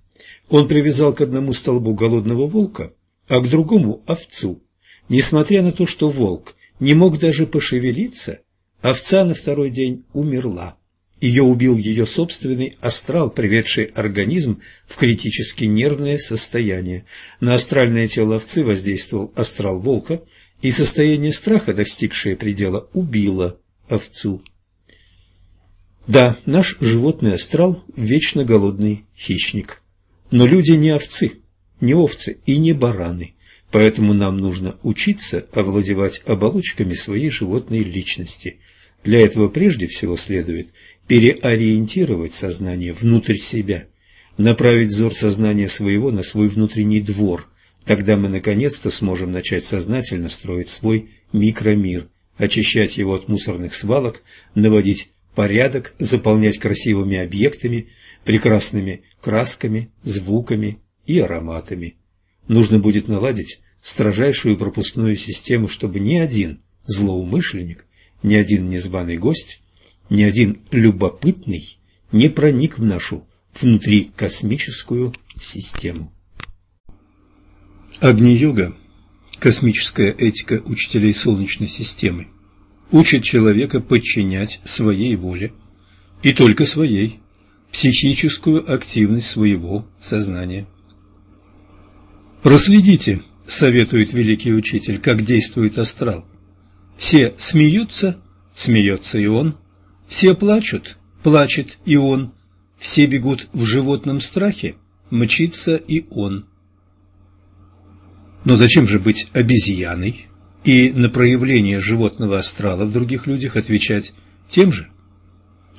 Он привязал к одному столбу голодного волка, а к другому – овцу. Несмотря на то, что волк не мог даже пошевелиться, овца на второй день умерла. Ее убил ее собственный астрал, приведший организм в критически нервное состояние. На астральное тело овцы воздействовал астрал волка, и состояние страха, достигшее предела, убило овцу. Да, наш животный астрал – вечно голодный хищник. Но люди не овцы, не овцы и не бараны, поэтому нам нужно учиться овладевать оболочками своей животной личности. Для этого прежде всего следует переориентировать сознание внутрь себя, направить взор сознания своего на свой внутренний двор. Тогда мы наконец-то сможем начать сознательно строить свой микромир, очищать его от мусорных свалок, наводить порядок, заполнять красивыми объектами, прекрасными красками, звуками и ароматами. Нужно будет наладить строжайшую пропускную систему, чтобы ни один злоумышленник, ни один незваный гость, ни один любопытный не проник в нашу внутрикосмическую систему. Агни-йога, космическая этика учителей Солнечной системы, учит человека подчинять своей воле, и только своей, психическую активность своего сознания. Проследите, советует великий учитель, как действует астрал. Все смеются, смеется и он, все плачут, плачет и он, все бегут в животном страхе, мчится и он. Но зачем же быть обезьяной и на проявление животного астрала в других людях отвечать тем же?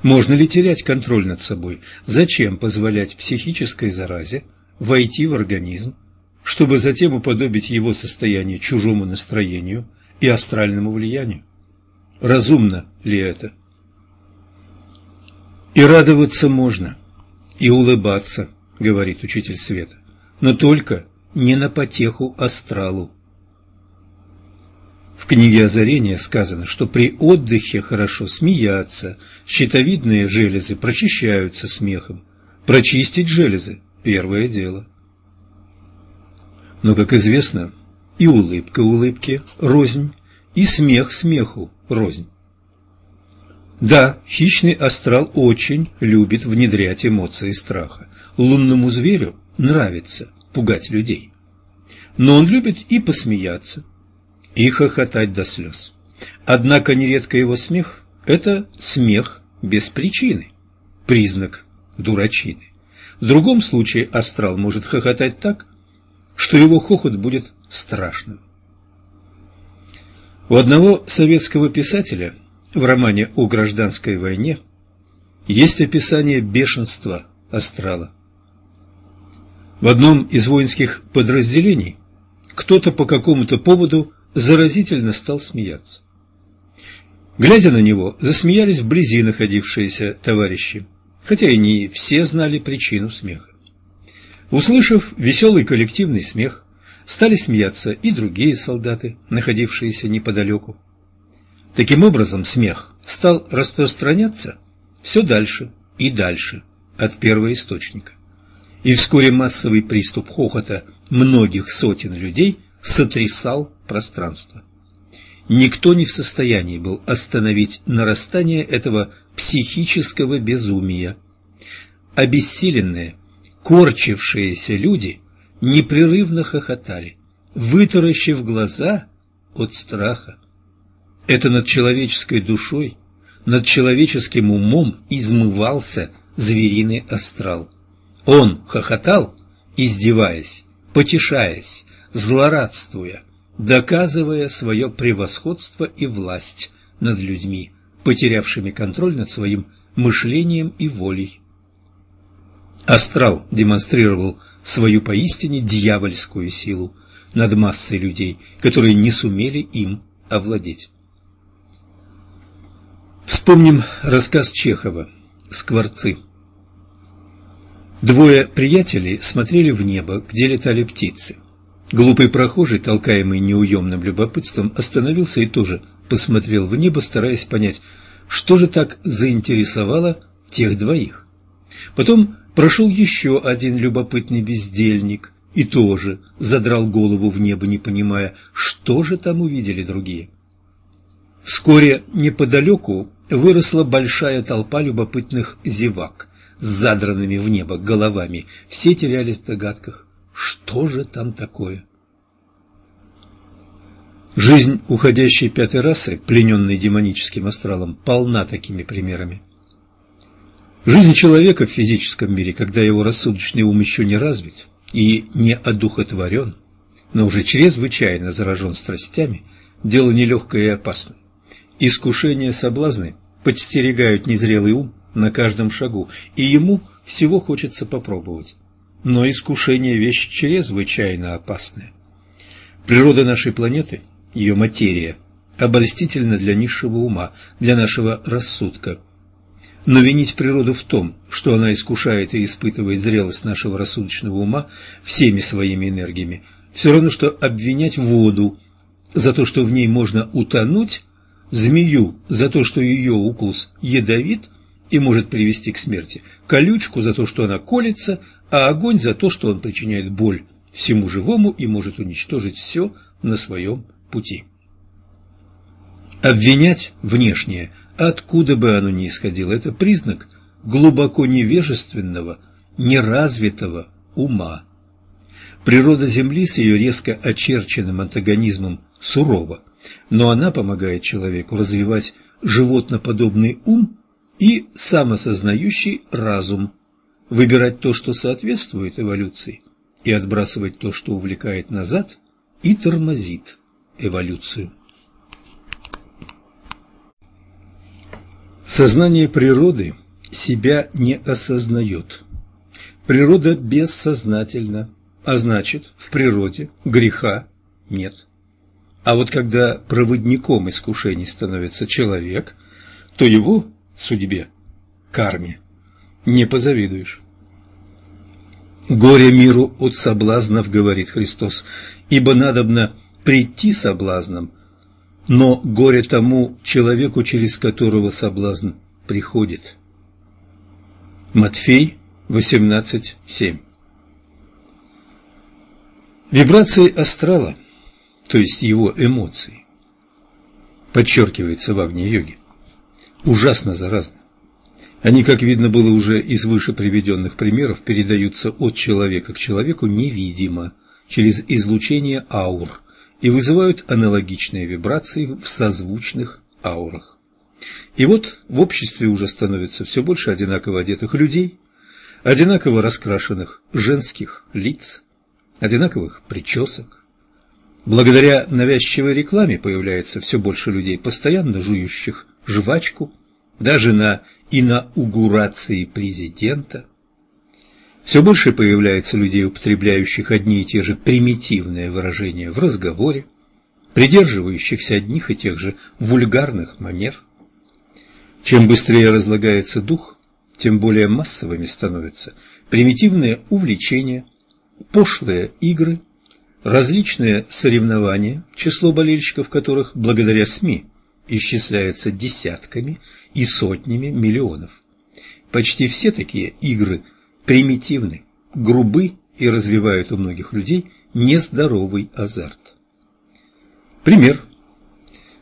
Можно ли терять контроль над собой? Зачем позволять психической заразе войти в организм, чтобы затем уподобить его состояние чужому настроению и астральному влиянию? Разумно ли это? И радоваться можно, и улыбаться, говорит учитель света, но только не на потеху астралу. В книге озарения сказано, что при отдыхе хорошо смеяться, щитовидные железы прочищаются смехом. Прочистить железы – первое дело. Но, как известно, и улыбка улыбке – рознь, и смех смеху – рознь. Да, хищный астрал очень любит внедрять эмоции страха. Лунному зверю нравится пугать людей. Но он любит и посмеяться, и хохотать до слез. Однако нередко его смех – это смех без причины, признак дурачины. В другом случае астрал может хохотать так, что его хохот будет страшным. У одного советского писателя в романе о гражданской войне есть описание бешенства астрала. В одном из воинских подразделений кто-то по какому-то поводу заразительно стал смеяться. Глядя на него, засмеялись вблизи находившиеся товарищи, хотя и не все знали причину смеха. Услышав веселый коллективный смех, стали смеяться и другие солдаты, находившиеся неподалеку. Таким образом, смех стал распространяться все дальше и дальше от первоисточника. И вскоре массовый приступ хохота многих сотен людей сотрясал пространства. Никто не в состоянии был остановить нарастание этого психического безумия. Обессиленные, корчившиеся люди непрерывно хохотали, вытаращив глаза от страха. Это над человеческой душой, над человеческим умом измывался звериный астрал. Он хохотал, издеваясь, потешаясь, злорадствуя, доказывая свое превосходство и власть над людьми, потерявшими контроль над своим мышлением и волей. Астрал демонстрировал свою поистине дьявольскую силу над массой людей, которые не сумели им овладеть. Вспомним рассказ Чехова «Скворцы». Двое приятелей смотрели в небо, где летали птицы. Глупый прохожий, толкаемый неуемным любопытством, остановился и тоже посмотрел в небо, стараясь понять, что же так заинтересовало тех двоих. Потом прошел еще один любопытный бездельник и тоже задрал голову в небо, не понимая, что же там увидели другие. Вскоре неподалеку выросла большая толпа любопытных зевак с задранными в небо головами. Все терялись в догадках. Что же там такое? Жизнь уходящей пятой расы, плененной демоническим астралом, полна такими примерами. Жизнь человека в физическом мире, когда его рассудочный ум еще не развит и не одухотворен, но уже чрезвычайно заражен страстями, дело нелегкое и опасное. Искушения соблазны подстерегают незрелый ум на каждом шагу, и ему всего хочется попробовать. Но искушение – вещь чрезвычайно опасная. Природа нашей планеты, ее материя, обольстительна для низшего ума, для нашего рассудка. Но винить природу в том, что она искушает и испытывает зрелость нашего рассудочного ума всеми своими энергиями, все равно, что обвинять воду за то, что в ней можно утонуть, змею за то, что ее укус ядовит и может привести к смерти, колючку за то, что она колется, а огонь за то, что он причиняет боль всему живому и может уничтожить все на своем пути. Обвинять внешнее, откуда бы оно ни исходило, это признак глубоко невежественного, неразвитого ума. Природа Земли с ее резко очерченным антагонизмом сурова, но она помогает человеку развивать животноподобный ум и самосознающий разум, выбирать то, что соответствует эволюции, и отбрасывать то, что увлекает назад и тормозит эволюцию. Сознание природы себя не осознает. Природа бессознательна, а значит, в природе греха нет. А вот когда проводником искушений становится человек, то его судьбе, карме, не позавидуешь. «Горе миру от соблазнов», — говорит Христос, «ибо надобно прийти соблазном, но горе тому человеку, через которого соблазн приходит». Матфей 18.7 Вибрации астрала, то есть его эмоции, подчеркивается в Агни-йоге, ужасно заразны. Они, как видно было уже из выше приведенных примеров, передаются от человека к человеку невидимо, через излучение аур, и вызывают аналогичные вибрации в созвучных аурах. И вот в обществе уже становится все больше одинаково одетых людей, одинаково раскрашенных женских лиц, одинаковых причесок. Благодаря навязчивой рекламе появляется все больше людей, постоянно жующих жвачку, даже на инаугурации президента. Все больше появляется людей, употребляющих одни и те же примитивные выражения в разговоре, придерживающихся одних и тех же вульгарных манер. Чем быстрее разлагается дух, тем более массовыми становятся примитивные увлечения, пошлые игры, различные соревнования, число болельщиков которых, благодаря СМИ, исчисляется десятками и сотнями миллионов. Почти все такие игры примитивны, грубы и развивают у многих людей нездоровый азарт. Пример.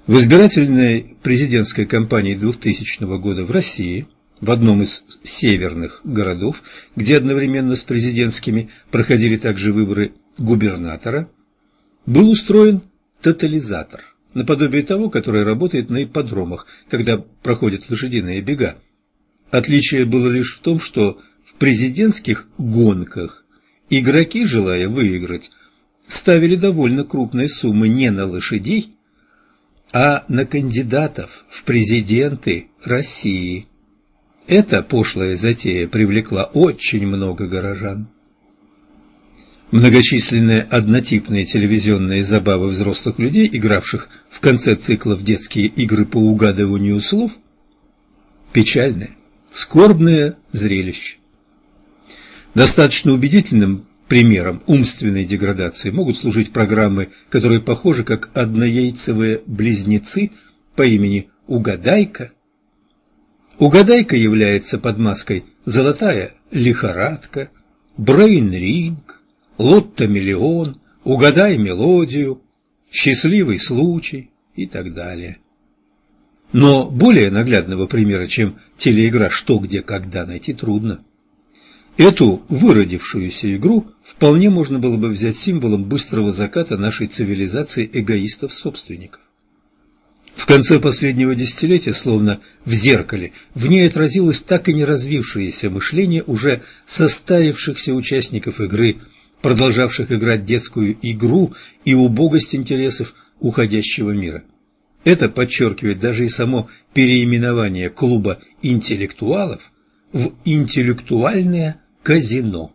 В избирательной президентской кампании 2000 года в России в одном из северных городов, где одновременно с президентскими проходили также выборы губернатора, был устроен тотализатор, наподобие того, который работает на ипподромах, когда проходят лошадиные бега. Отличие было лишь в том, что в президентских гонках игроки, желая выиграть, ставили довольно крупные суммы не на лошадей, а на кандидатов в президенты России. Эта пошлая затея привлекла очень много горожан. Многочисленные однотипные телевизионные забавы взрослых людей, игравших в конце цикла в детские игры по угадыванию слов, печальное, скорбное зрелище. Достаточно убедительным примером умственной деградации могут служить программы, которые похожи как однояйцевые близнецы по имени «Угадайка». «Угадайка» является под маской «Золотая лихорадка», «Брейн-ринг», «Лотто-миллион», «Угадай мелодию», «Счастливый случай» и так далее. Но более наглядного примера, чем телеигра «Что, где, когда» найти трудно. Эту выродившуюся игру вполне можно было бы взять символом быстрого заката нашей цивилизации эгоистов-собственников. В конце последнего десятилетия, словно в зеркале, в ней отразилось так и не развившееся мышление уже состарившихся участников игры, продолжавших играть детскую игру и убогость интересов уходящего мира. Это подчеркивает даже и само переименование клуба интеллектуалов в интеллектуальное казино.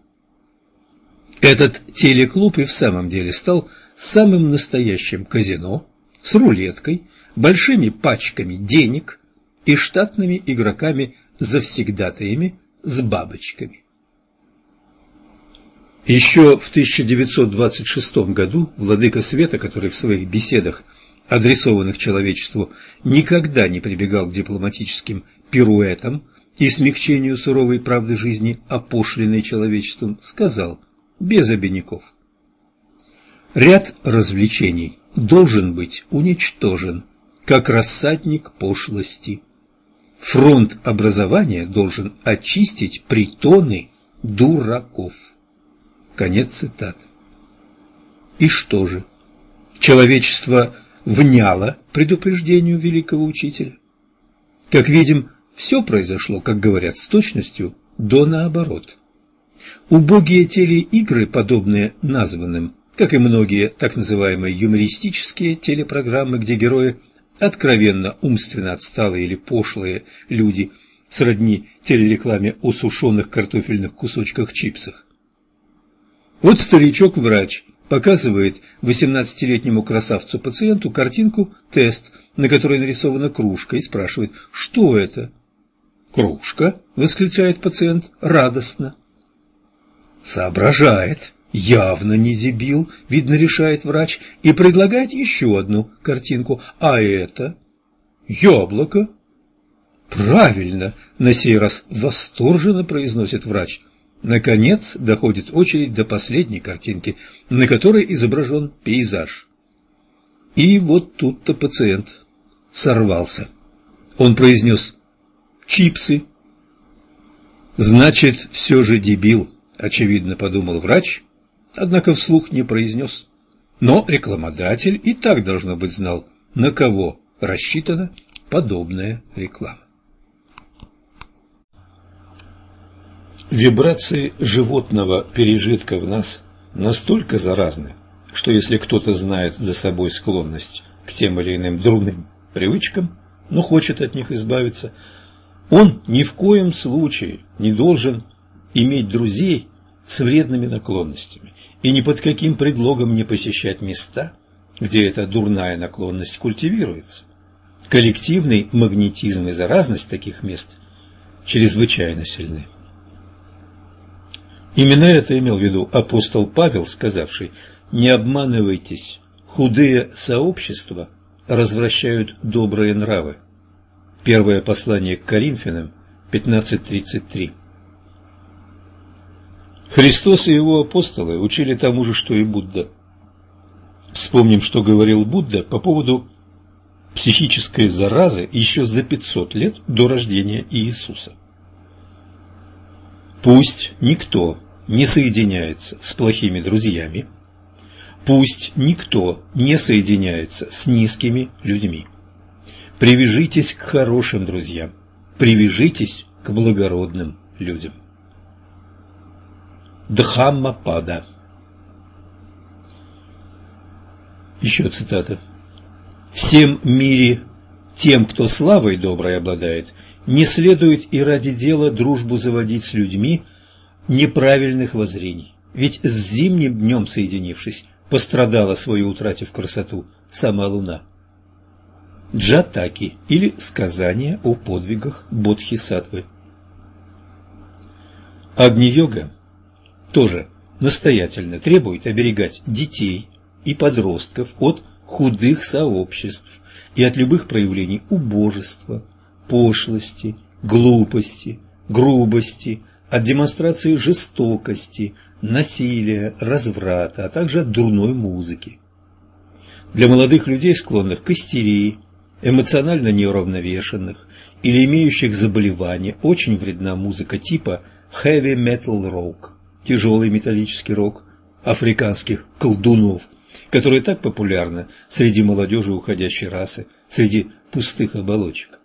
Этот телеклуб и в самом деле стал самым настоящим казино с рулеткой, большими пачками денег и штатными игроками-завсегдатаями с бабочками. Еще в 1926 году владыка света, который в своих беседах, адресованных человечеству, никогда не прибегал к дипломатическим пируэтам, и смягчению суровой правды жизни, опошленной человечеством, сказал, без обиняков. Ряд развлечений должен быть уничтожен, как рассадник пошлости. Фронт образования должен очистить притоны дураков. Конец цитат. И что же? Человечество вняло предупреждению великого учителя. Как видим, все произошло, как говорят, с точностью до наоборот. Убогие телеигры, подобные названным, как и многие так называемые юмористические телепрограммы, где герои откровенно умственно отсталые или пошлые люди, сродни телерекламе о сушеных картофельных кусочках чипсах. Вот старичок-врач показывает 18-летнему красавцу-пациенту картинку «Тест», на которой нарисована кружка, и спрашивает «Что это?». «Кружка!» — восклицает пациент радостно. Соображает, явно не дебил, видно, решает врач, и предлагает еще одну картинку. А это? Яблоко. Правильно, на сей раз восторженно произносит врач. Наконец доходит очередь до последней картинки, на которой изображен пейзаж. И вот тут-то пациент сорвался. Он произнес чипсы. Значит, все же дебил, очевидно подумал врач, однако вслух не произнес. Но рекламодатель и так, должно быть, знал, на кого рассчитана подобная реклама. Вибрации животного пережитка в нас настолько заразны, что если кто-то знает за собой склонность к тем или иным дурным привычкам, но хочет от них избавиться, он ни в коем случае не должен иметь друзей с вредными наклонностями и ни под каким предлогом не посещать места, где эта дурная наклонность культивируется. Коллективный магнетизм и заразность таких мест чрезвычайно сильны. Именно это имел в виду апостол Павел, сказавший «Не обманывайтесь, худые сообщества развращают добрые нравы». Первое послание к Коринфянам, 15.33. Христос и его апостолы учили тому же, что и Будда. Вспомним, что говорил Будда по поводу психической заразы еще за 500 лет до рождения Иисуса. Пусть никто не соединяется с плохими друзьями, пусть никто не соединяется с низкими людьми. Привяжитесь к хорошим друзьям, привяжитесь к благородным людям. Дхаммапада Еще цитата. «Всем мире, тем, кто славой доброй обладает, не следует и ради дела дружбу заводить с людьми неправильных воззрений. Ведь с зимним днем соединившись, пострадала свою утратив красоту сама луна. Джатаки или сказание о подвигах Бодхисаттвы. Агни-йога тоже настоятельно требует оберегать детей и подростков от худых сообществ и от любых проявлений убожества, пошлости, глупости, грубости, от демонстрации жестокости, насилия, разврата, а также от дурной музыки. Для молодых людей, склонных к истерии, эмоционально неуравновешенных или имеющих заболевания, очень вредна музыка типа heavy metal rock, тяжелый металлический рок, африканских колдунов, которая так популярна среди молодежи уходящей расы, среди пустых оболочек.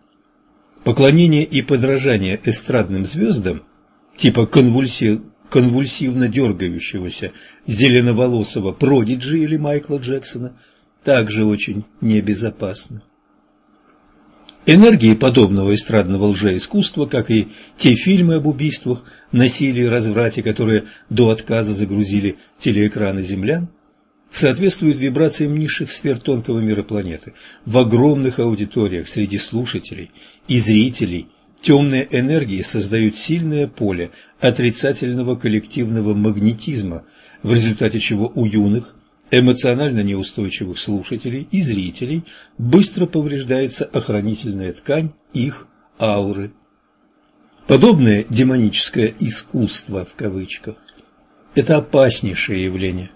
Поклонение и подражание эстрадным звездам, типа конвульсив, конвульсивно дергающегося зеленоволосого Продиджи или Майкла Джексона, также очень небезопасно. Энергии подобного эстрадного лжеискусства, как и те фильмы об убийствах, насилии и разврате, которые до отказа загрузили телеэкраны землян, соответствуют вибрациям низших сфер тонкого мира планеты. В огромных аудиториях среди слушателей и зрителей темные энергии создают сильное поле отрицательного коллективного магнетизма, в результате чего у юных, эмоционально неустойчивых слушателей и зрителей быстро повреждается охранительная ткань их ауры. Подобное демоническое «искусство» в кавычках – это опаснейшее явление.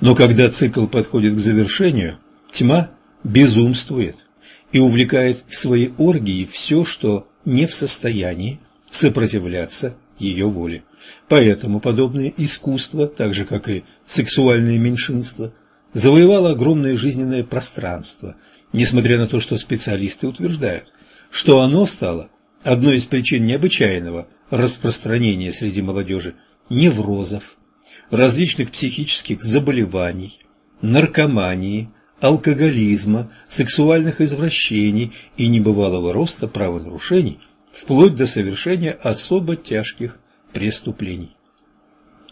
Но когда цикл подходит к завершению, тьма безумствует и увлекает в свои оргии все, что не в состоянии сопротивляться ее воле. Поэтому подобное искусство, так же как и сексуальное меньшинство, завоевало огромное жизненное пространство, несмотря на то, что специалисты утверждают, что оно стало одной из причин необычайного распространения среди молодежи неврозов, различных психических заболеваний, наркомании, алкоголизма, сексуальных извращений и небывалого роста правонарушений, вплоть до совершения особо тяжких преступлений.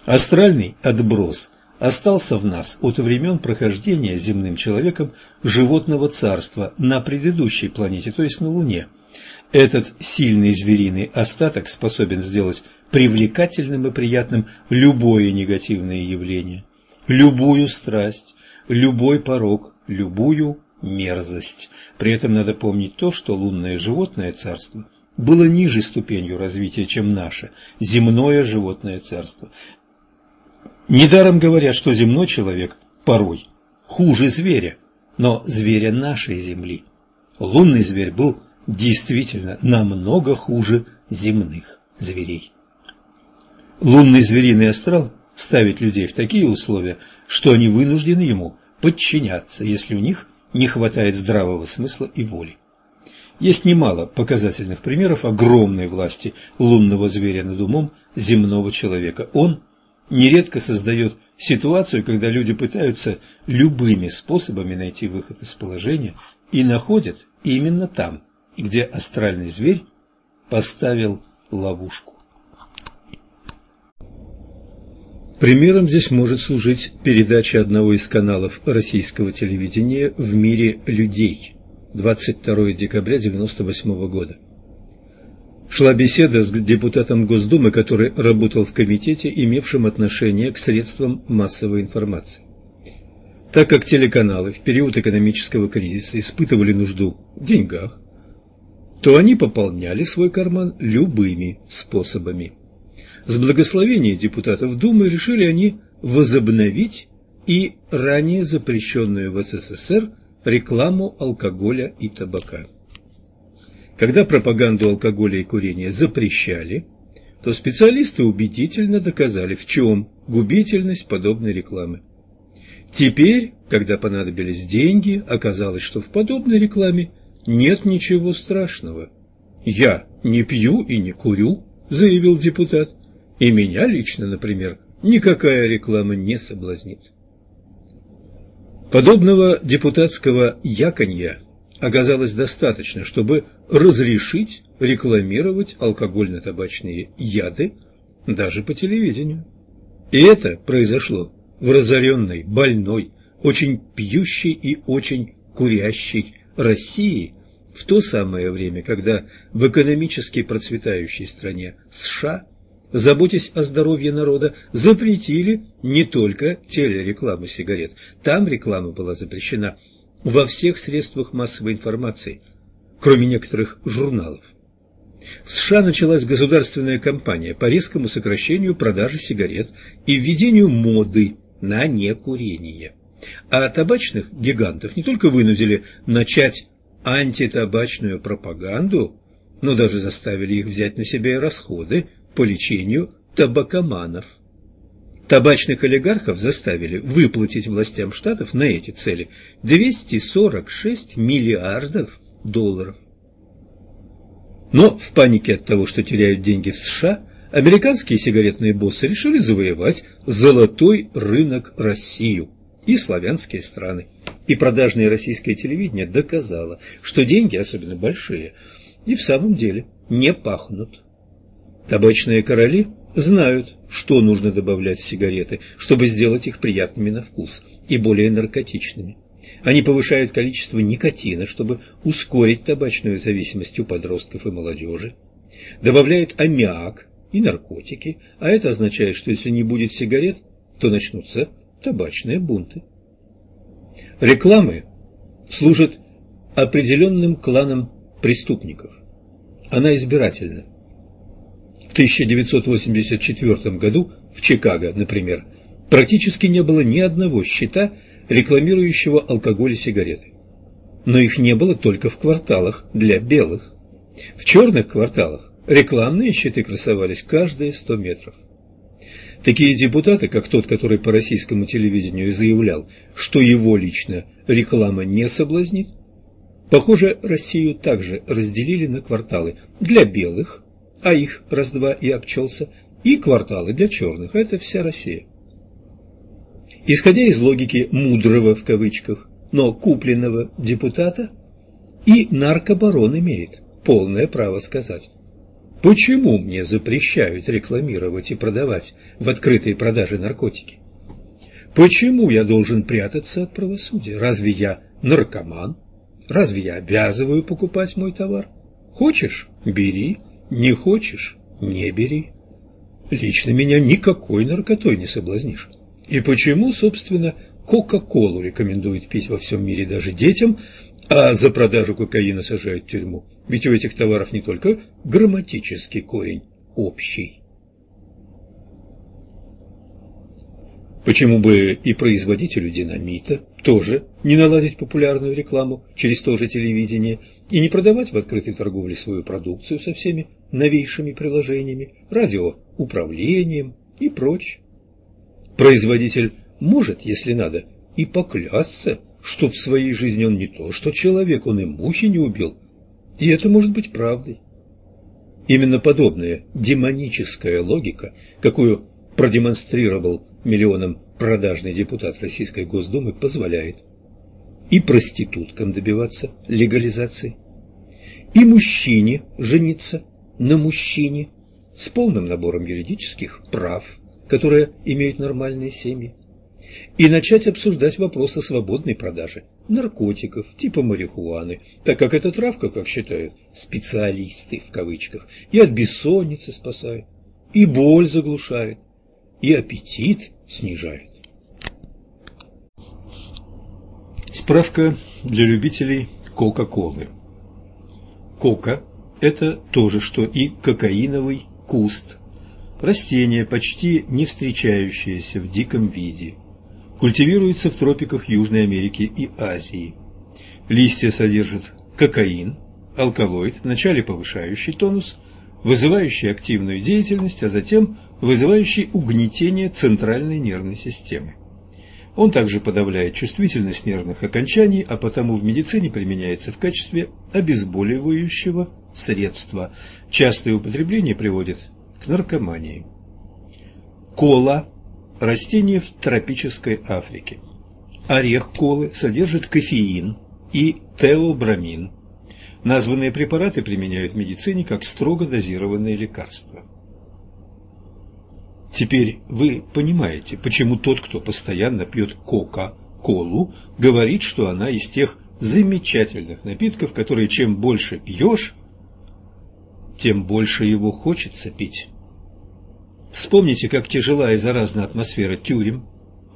Астральный отброс остался в нас от времен прохождения земным человеком животного царства на предыдущей планете, то есть на Луне. Этот сильный звериный остаток способен сделать привлекательным и приятным любое негативное явление, любую страсть, любой порог, любую мерзость. При этом надо помнить то, что лунное животное царство было ниже ступенью развития, чем наше земное животное царство. Недаром говорят, что земной человек порой хуже зверя, но зверя нашей земли. Лунный зверь был действительно намного хуже земных зверей. Лунный звериный астрал ставит людей в такие условия, что они вынуждены ему подчиняться, если у них не хватает здравого смысла и воли. Есть немало показательных примеров огромной власти лунного зверя над умом земного человека. Он нередко создает ситуацию, когда люди пытаются любыми способами найти выход из положения и находят именно там, где астральный зверь поставил ловушку. Примером здесь может служить передача одного из каналов российского телевидения «В мире людей» 22 декабря 1998 года. Шла беседа с депутатом Госдумы, который работал в комитете, имевшем отношение к средствам массовой информации. Так как телеканалы в период экономического кризиса испытывали нужду в деньгах, то они пополняли свой карман любыми способами. С благословения депутатов Думы решили они возобновить и ранее запрещенную в СССР рекламу алкоголя и табака. Когда пропаганду алкоголя и курения запрещали, то специалисты убедительно доказали, в чем губительность подобной рекламы. Теперь, когда понадобились деньги, оказалось, что в подобной рекламе нет ничего страшного. «Я не пью и не курю», – заявил депутат, – «и меня лично, например, никакая реклама не соблазнит». Подобного депутатского яконья оказалось достаточно, чтобы разрешить рекламировать алкогольно-табачные яды даже по телевидению. И это произошло в разоренной, больной, очень пьющей и очень курящей России в то самое время, когда в экономически процветающей стране США, заботясь о здоровье народа, запретили не только телерекламу сигарет. Там реклама была запрещена во всех средствах массовой информации, кроме некоторых журналов. В США началась государственная кампания по резкому сокращению продажи сигарет и введению моды на некурение. А табачных гигантов не только вынудили начать антитабачную пропаганду, но даже заставили их взять на себя расходы по лечению табакоманов. Табачных олигархов заставили выплатить властям штатов на эти цели 246 миллиардов долларов. Но в панике от того, что теряют деньги в США, американские сигаретные боссы решили завоевать золотой рынок Россию и славянские страны. И продажное российское телевидение доказало, что деньги, особенно большие, и в самом деле не пахнут. Табачные короли знают, что нужно добавлять в сигареты, чтобы сделать их приятными на вкус и более наркотичными. Они повышают количество никотина, чтобы ускорить табачную зависимость у подростков и молодежи. Добавляют аммиак и наркотики, а это означает, что если не будет сигарет, то начнутся табачные бунты. Рекламы служат определенным кланам преступников. Она избирательна. В 1984 году в Чикаго, например, практически не было ни одного счета, рекламирующего алкоголь и сигареты. Но их не было только в кварталах для белых. В черных кварталах рекламные щиты красовались каждые 100 метров. Такие депутаты, как тот, который по российскому телевидению заявлял, что его лично реклама не соблазнит, похоже, Россию также разделили на кварталы для белых, а их раз-два и обчелся, и кварталы для черных, это вся Россия. Исходя из логики «мудрого» в кавычках, но купленного депутата, и наркобарон имеет полное право сказать, почему мне запрещают рекламировать и продавать в открытой продаже наркотики? Почему я должен прятаться от правосудия? Разве я наркоман? Разве я обязываю покупать мой товар? Хочешь – бери, не хочешь – не бери. Лично меня никакой наркотой не соблазнишь. И почему, собственно, Кока-Колу рекомендуют пить во всем мире даже детям, а за продажу кокаина сажают в тюрьму? Ведь у этих товаров не только грамматический корень общий. Почему бы и производителю динамита тоже не наладить популярную рекламу через то же телевидение и не продавать в открытой торговле свою продукцию со всеми новейшими приложениями, радиоуправлением и прочее? Производитель может, если надо, и поклясться, что в своей жизни он не то, что человек, он и мухи не убил. И это может быть правдой. Именно подобная демоническая логика, какую продемонстрировал миллионам продажный депутат Российской Госдумы, позволяет и проституткам добиваться легализации, и мужчине жениться на мужчине с полным набором юридических прав, которые имеют нормальные семьи, и начать обсуждать вопросы свободной продажи наркотиков типа марихуаны, так как эта травка, как считают специалисты в кавычках, и от бессонницы спасает, и боль заглушает, и аппетит снижает. Справка для любителей Кока-Колы. Кока – это то же, что и кокаиновый куст – Растение, почти не встречающееся в диком виде. культивируется в тропиках Южной Америки и Азии. Листья содержат кокаин, алкалоид, вначале повышающий тонус, вызывающий активную деятельность, а затем вызывающий угнетение центральной нервной системы. Он также подавляет чувствительность нервных окончаний, а потому в медицине применяется в качестве обезболивающего средства. Частое употребление приводит к наркомании. Кола – растение в тропической Африке. Орех колы содержит кофеин и теобрамин. Названные препараты применяют в медицине как строго дозированные лекарства. Теперь вы понимаете, почему тот, кто постоянно пьет кока-колу, говорит, что она из тех замечательных напитков, которые чем больше пьешь, тем больше его хочется пить. Вспомните, как тяжела и заразна атмосфера тюрем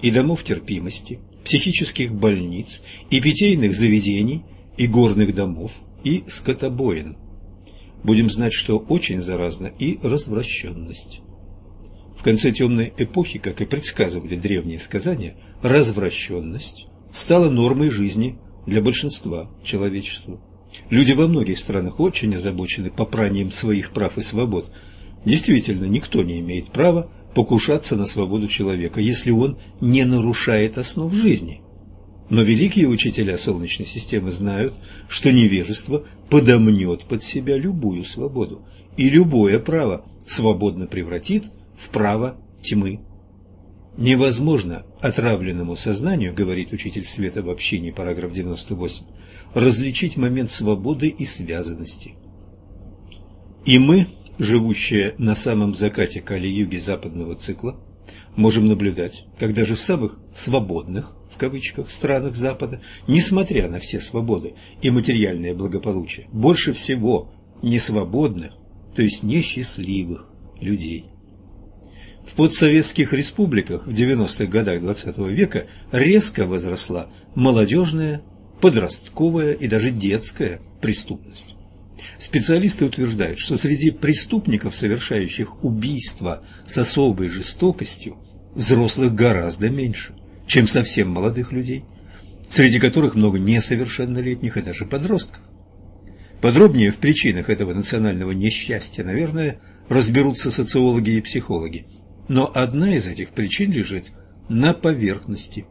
и домов терпимости, психических больниц и питейных заведений, и горных домов, и скотобоин. Будем знать, что очень заразна и развращенность. В конце темной эпохи, как и предсказывали древние сказания, развращенность стала нормой жизни для большинства человечества. Люди во многих странах очень озабочены попранием своих прав и свобод. Действительно, никто не имеет права покушаться на свободу человека, если он не нарушает основ жизни. Но великие учителя Солнечной системы знают, что невежество подомнет под себя любую свободу, и любое право свободно превратит в право тьмы. Невозможно отравленному сознанию, говорит учитель света в общине, параграф 98, различить момент свободы и связанности. И мы, живущие на самом закате Кали-юги западного цикла, можем наблюдать, как даже в самых «свободных» в кавычках странах Запада, несмотря на все свободы и материальное благополучие, больше всего несвободных, то есть несчастливых людей. В подсоветских республиках в 90-х годах XX -го века резко возросла молодежная, подростковая и даже детская преступность. Специалисты утверждают, что среди преступников, совершающих убийства с особой жестокостью, взрослых гораздо меньше, чем совсем молодых людей, среди которых много несовершеннолетних и даже подростков. Подробнее в причинах этого национального несчастья, наверное, разберутся социологи и психологи. Но одна из этих причин лежит на поверхности.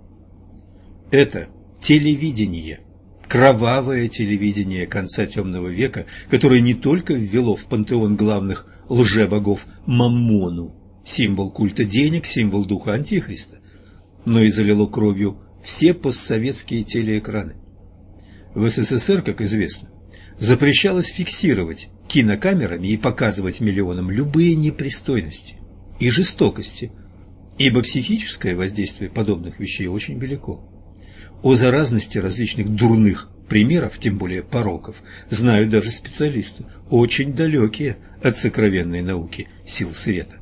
Это телевидение, кровавое телевидение конца темного века, которое не только ввело в пантеон главных лжебогов Маммону, символ культа денег, символ духа Антихриста, но и залило кровью все постсоветские телеэкраны. В СССР, как известно, запрещалось фиксировать кинокамерами и показывать миллионам любые непристойности и жестокости, ибо психическое воздействие подобных вещей очень велико. О заразности различных дурных примеров, тем более пороков, знают даже специалисты, очень далекие от сокровенной науки сил света.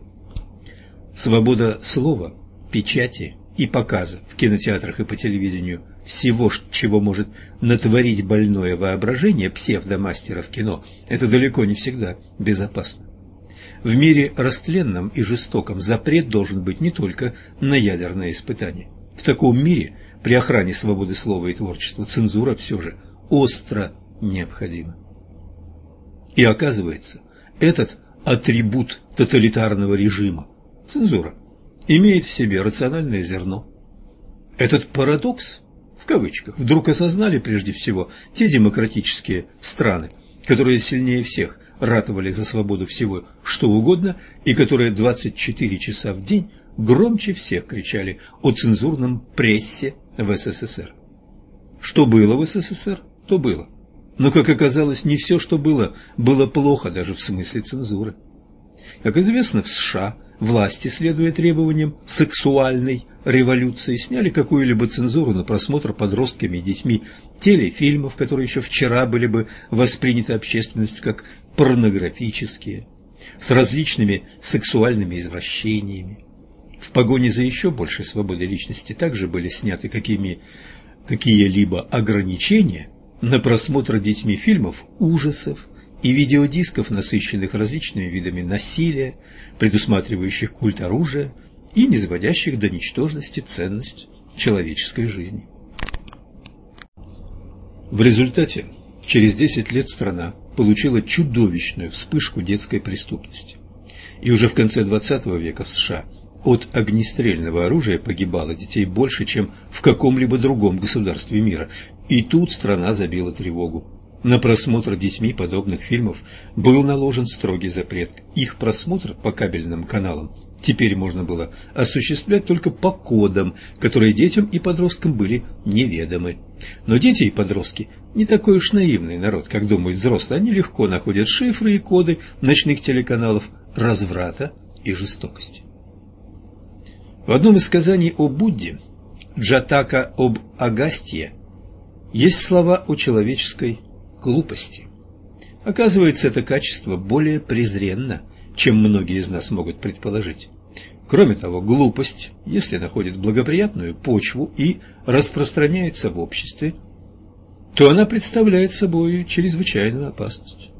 Свобода слова, печати и показа в кинотеатрах и по телевидению всего, чего может натворить больное воображение псевдомастеров кино, это далеко не всегда безопасно. В мире растленном и жестоком запрет должен быть не только на ядерное испытание. В таком мире при охране свободы слова и творчества цензура все же остро необходима. И оказывается, этот атрибут тоталитарного режима, цензура, имеет в себе рациональное зерно. Этот парадокс, в кавычках, вдруг осознали прежде всего те демократические страны, которые сильнее всех ратовали за свободу всего что угодно и которые 24 часа в день громче всех кричали о цензурном прессе в СССР. Что было в СССР, то было. Но, как оказалось, не все, что было, было плохо даже в смысле цензуры. Как известно, в США власти, следуя требованиям сексуальной революции, сняли какую-либо цензуру на просмотр подростками и детьми телефильмов, которые еще вчера были бы восприняты общественностью как порнографические, с различными сексуальными извращениями. В погоне за еще большей свободой личности также были сняты какие-либо ограничения на просмотр детьми фильмов ужасов и видеодисков, насыщенных различными видами насилия, предусматривающих культ оружия и низводящих до ничтожности ценность человеческой жизни. В результате через 10 лет страна получила чудовищную вспышку детской преступности. И уже в конце XX века в США от огнестрельного оружия погибало детей больше, чем в каком-либо другом государстве мира. И тут страна забила тревогу. На просмотр детьми подобных фильмов был наложен строгий запрет. Их просмотр по кабельным каналам теперь можно было осуществлять только по кодам, которые детям и подросткам были неведомы. Но дети и подростки не такой уж наивный народ, как думают взрослые. Они легко находят шифры и коды ночных телеканалов разврата и жестокости. В одном из сказаний о Будде, Джатака об Агастье, есть слова о человеческой глупости. Оказывается, это качество более презренно, чем многие из нас могут предположить. Кроме того, глупость, если находит благоприятную почву и распространяется в обществе, то она представляет собой чрезвычайную опасность.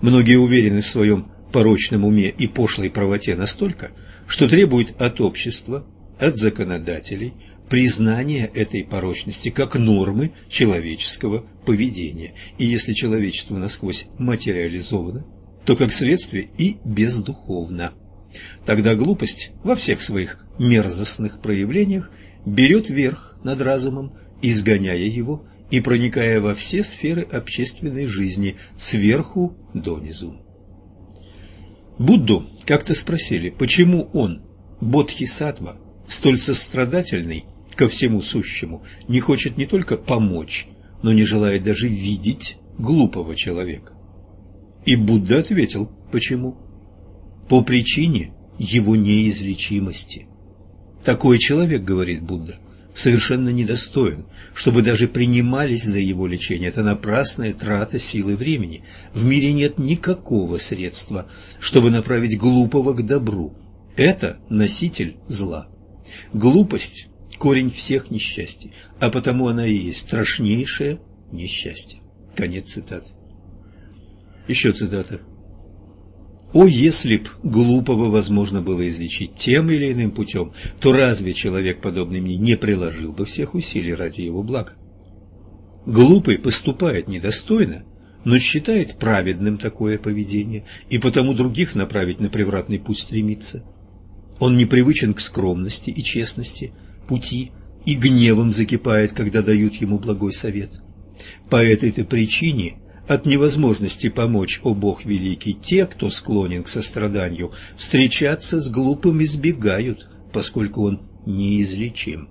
Многие уверены в своем порочном уме и пошлой правоте настолько, что требуют от общества, от законодателей признания этой порочности как нормы человеческого поведения. И если человечество насквозь материализовано, то как следствие и бездуховно. Тогда глупость во всех своих мерзостных проявлениях берет верх над разумом, изгоняя его и проникая во все сферы общественной жизни сверху донизу. Будду как-то спросили, почему он, Бодхисаттва, столь сострадательный ко всему сущему, не хочет не только помочь, но не желает даже видеть глупого человека. И Будда ответил, почему? По причине его неизлечимости. Такой человек, говорит Будда, совершенно недостоин, чтобы даже принимались за его лечение. Это напрасная трата силы времени. В мире нет никакого средства, чтобы направить глупого к добру. Это носитель зла. Глупость корень всех несчастий, а потому она и есть страшнейшее несчастье. Конец цитаты. Еще цитата. О, если б глупого возможно было излечить тем или иным путем, то разве человек, подобный мне, не приложил бы всех усилий ради его блага? Глупый поступает недостойно, но считает праведным такое поведение, и потому других направить на превратный путь стремится. Он непривычен к скромности и честности, пути и гневом закипает, когда дают ему благой совет. По этой-то причине от невозможности помочь, о Бог великий, те, кто склонен к состраданию, встречаться с глупым избегают, поскольку он неизлечим.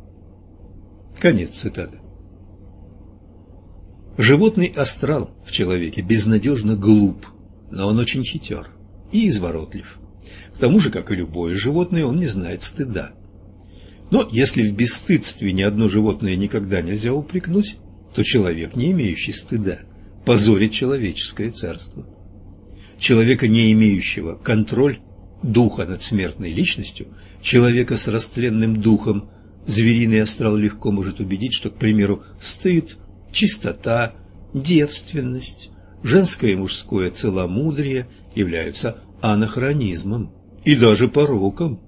Конец цитаты. Животный астрал в человеке безнадежно глуп, но он очень хитер и изворотлив. К тому же, как и любое животное, он не знает стыда. Но если в бесстыдстве ни одно животное никогда нельзя упрекнуть, то человек, не имеющий стыда, позорит человеческое царство. Человека, не имеющего контроль духа над смертной личностью, человека с растленным духом, звериный астрал легко может убедить, что, к примеру, стыд, чистота, девственность, женское и мужское целомудрие являются анахронизмом и даже пороком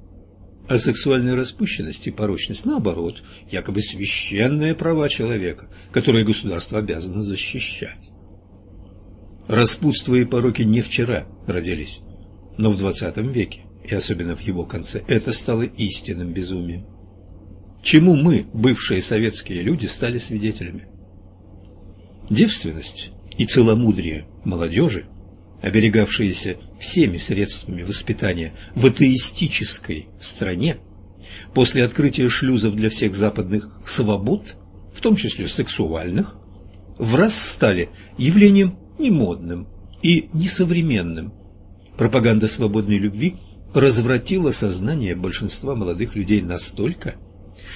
а сексуальная распущенность и порочность, наоборот, якобы священные права человека, которые государство обязано защищать. Распутство и пороки не вчера родились, но в XX веке, и особенно в его конце, это стало истинным безумием. Чему мы, бывшие советские люди, стали свидетелями? Девственность и целомудрие молодежи оберегавшиеся всеми средствами воспитания в атеистической стране, после открытия шлюзов для всех западных свобод, в том числе сексуальных, в раз стали явлением немодным и несовременным. Пропаганда свободной любви развратила сознание большинства молодых людей настолько,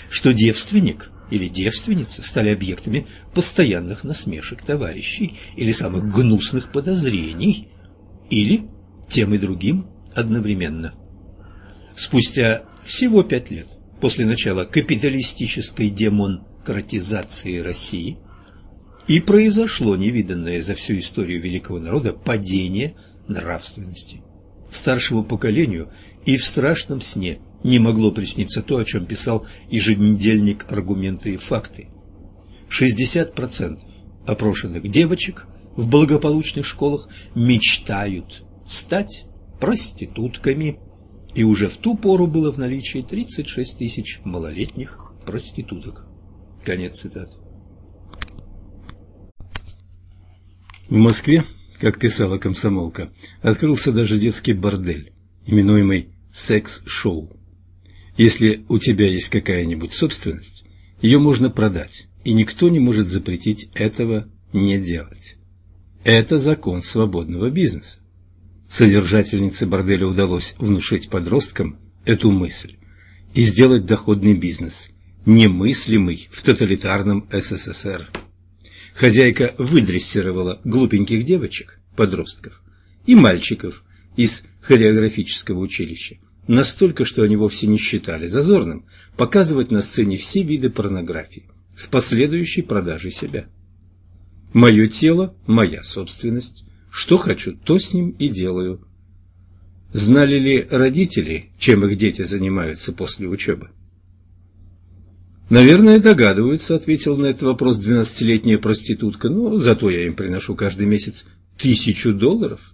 что девственник или девственница стали объектами постоянных насмешек товарищей или самых гнусных подозрений или тем и другим одновременно. Спустя всего пять лет после начала капиталистической демонкратизации России и произошло невиданное за всю историю великого народа падение нравственности. Старшему поколению и в страшном сне не могло присниться то, о чем писал еженедельник «Аргументы и факты». 60% опрошенных девочек в благополучных школах мечтают стать проститутками. И уже в ту пору было в наличии 36 тысяч малолетних проституток. Конец цитаты. В Москве, как писала комсомолка, открылся даже детский бордель, именуемый «секс-шоу». Если у тебя есть какая-нибудь собственность, ее можно продать, и никто не может запретить этого не делать. Это закон свободного бизнеса. Содержательнице борделя удалось внушить подросткам эту мысль и сделать доходный бизнес, немыслимый в тоталитарном СССР. Хозяйка выдрессировала глупеньких девочек, подростков, и мальчиков из хореографического училища, настолько, что они вовсе не считали зазорным показывать на сцене все виды порнографии с последующей продажей себя. Мое тело – моя собственность, что хочу, то с ним и делаю. Знали ли родители, чем их дети занимаются после учебы? «Наверное, догадываются», — ответила на этот вопрос двенадцатилетняя проститутка, «но зато я им приношу каждый месяц тысячу долларов».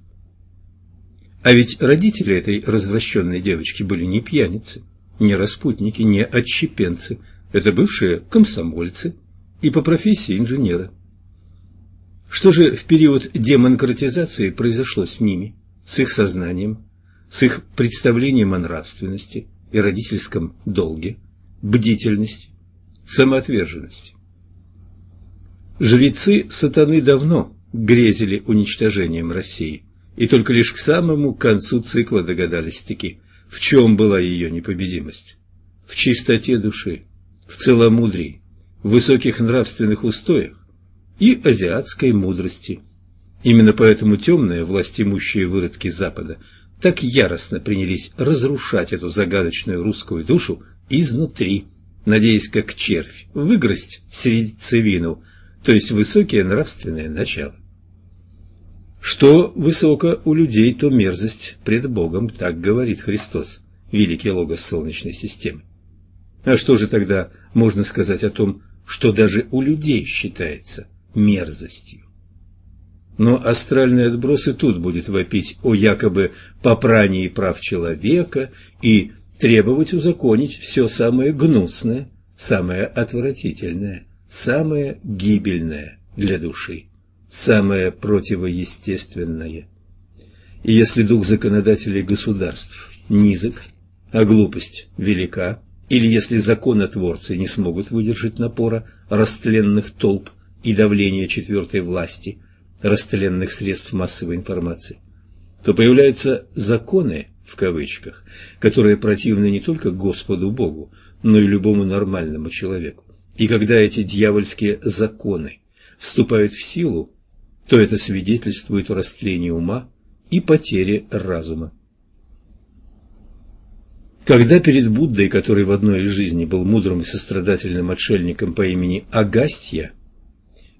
А ведь родители этой развращенной девочки были не пьяницы, не распутники, не отщепенцы. Это бывшие комсомольцы и по профессии инженеры. Что же в период демонкратизации произошло с ними, с их сознанием, с их представлением о нравственности и родительском долге, бдительности, самоотверженности. Жрецы сатаны давно грезили уничтожением России, и только лишь к самому концу цикла догадались-таки, в чем была ее непобедимость. В чистоте души, в целомудрии, в высоких нравственных устоях и азиатской мудрости. Именно поэтому темные, властимущие выродки Запада так яростно принялись разрушать эту загадочную русскую душу изнутри надеясь как червь выгрызть сердцевину, то есть высокие нравственные начала. Что высоко у людей, то мерзость пред Богом, так говорит Христос, великий логос Солнечной системы. А что же тогда можно сказать о том, что даже у людей считается мерзостью? Но астральный отброс и тут будет вопить о якобы попрании прав человека и требовать узаконить все самое гнусное, самое отвратительное, самое гибельное для души, самое противоестественное. И если дух законодателей государств низок, а глупость велика, или если законотворцы не смогут выдержать напора растленных толп и давления четвертой власти, растленных средств массовой информации, то появляются законы, в кавычках, которые противны не только Господу Богу, но и любому нормальному человеку. И когда эти дьявольские законы вступают в силу, то это свидетельствует о растлении ума и потере разума. Когда перед Буддой, который в одной из жизней был мудрым и сострадательным отшельником по имени Агастья,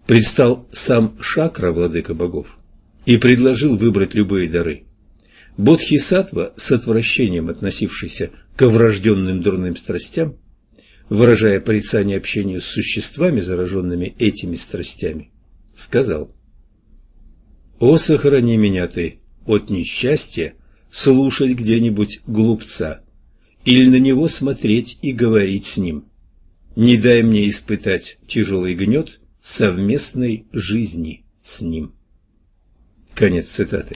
предстал сам Шакра, владыка богов, и предложил выбрать любые дары – Бодхисаттва, с отвращением относившийся к врожденным дурным страстям, выражая порицание общению с существами, зараженными этими страстями, сказал «О, сохрани меня ты от несчастья слушать где-нибудь глупца или на него смотреть и говорить с ним. Не дай мне испытать тяжелый гнет совместной жизни с ним». Конец цитаты.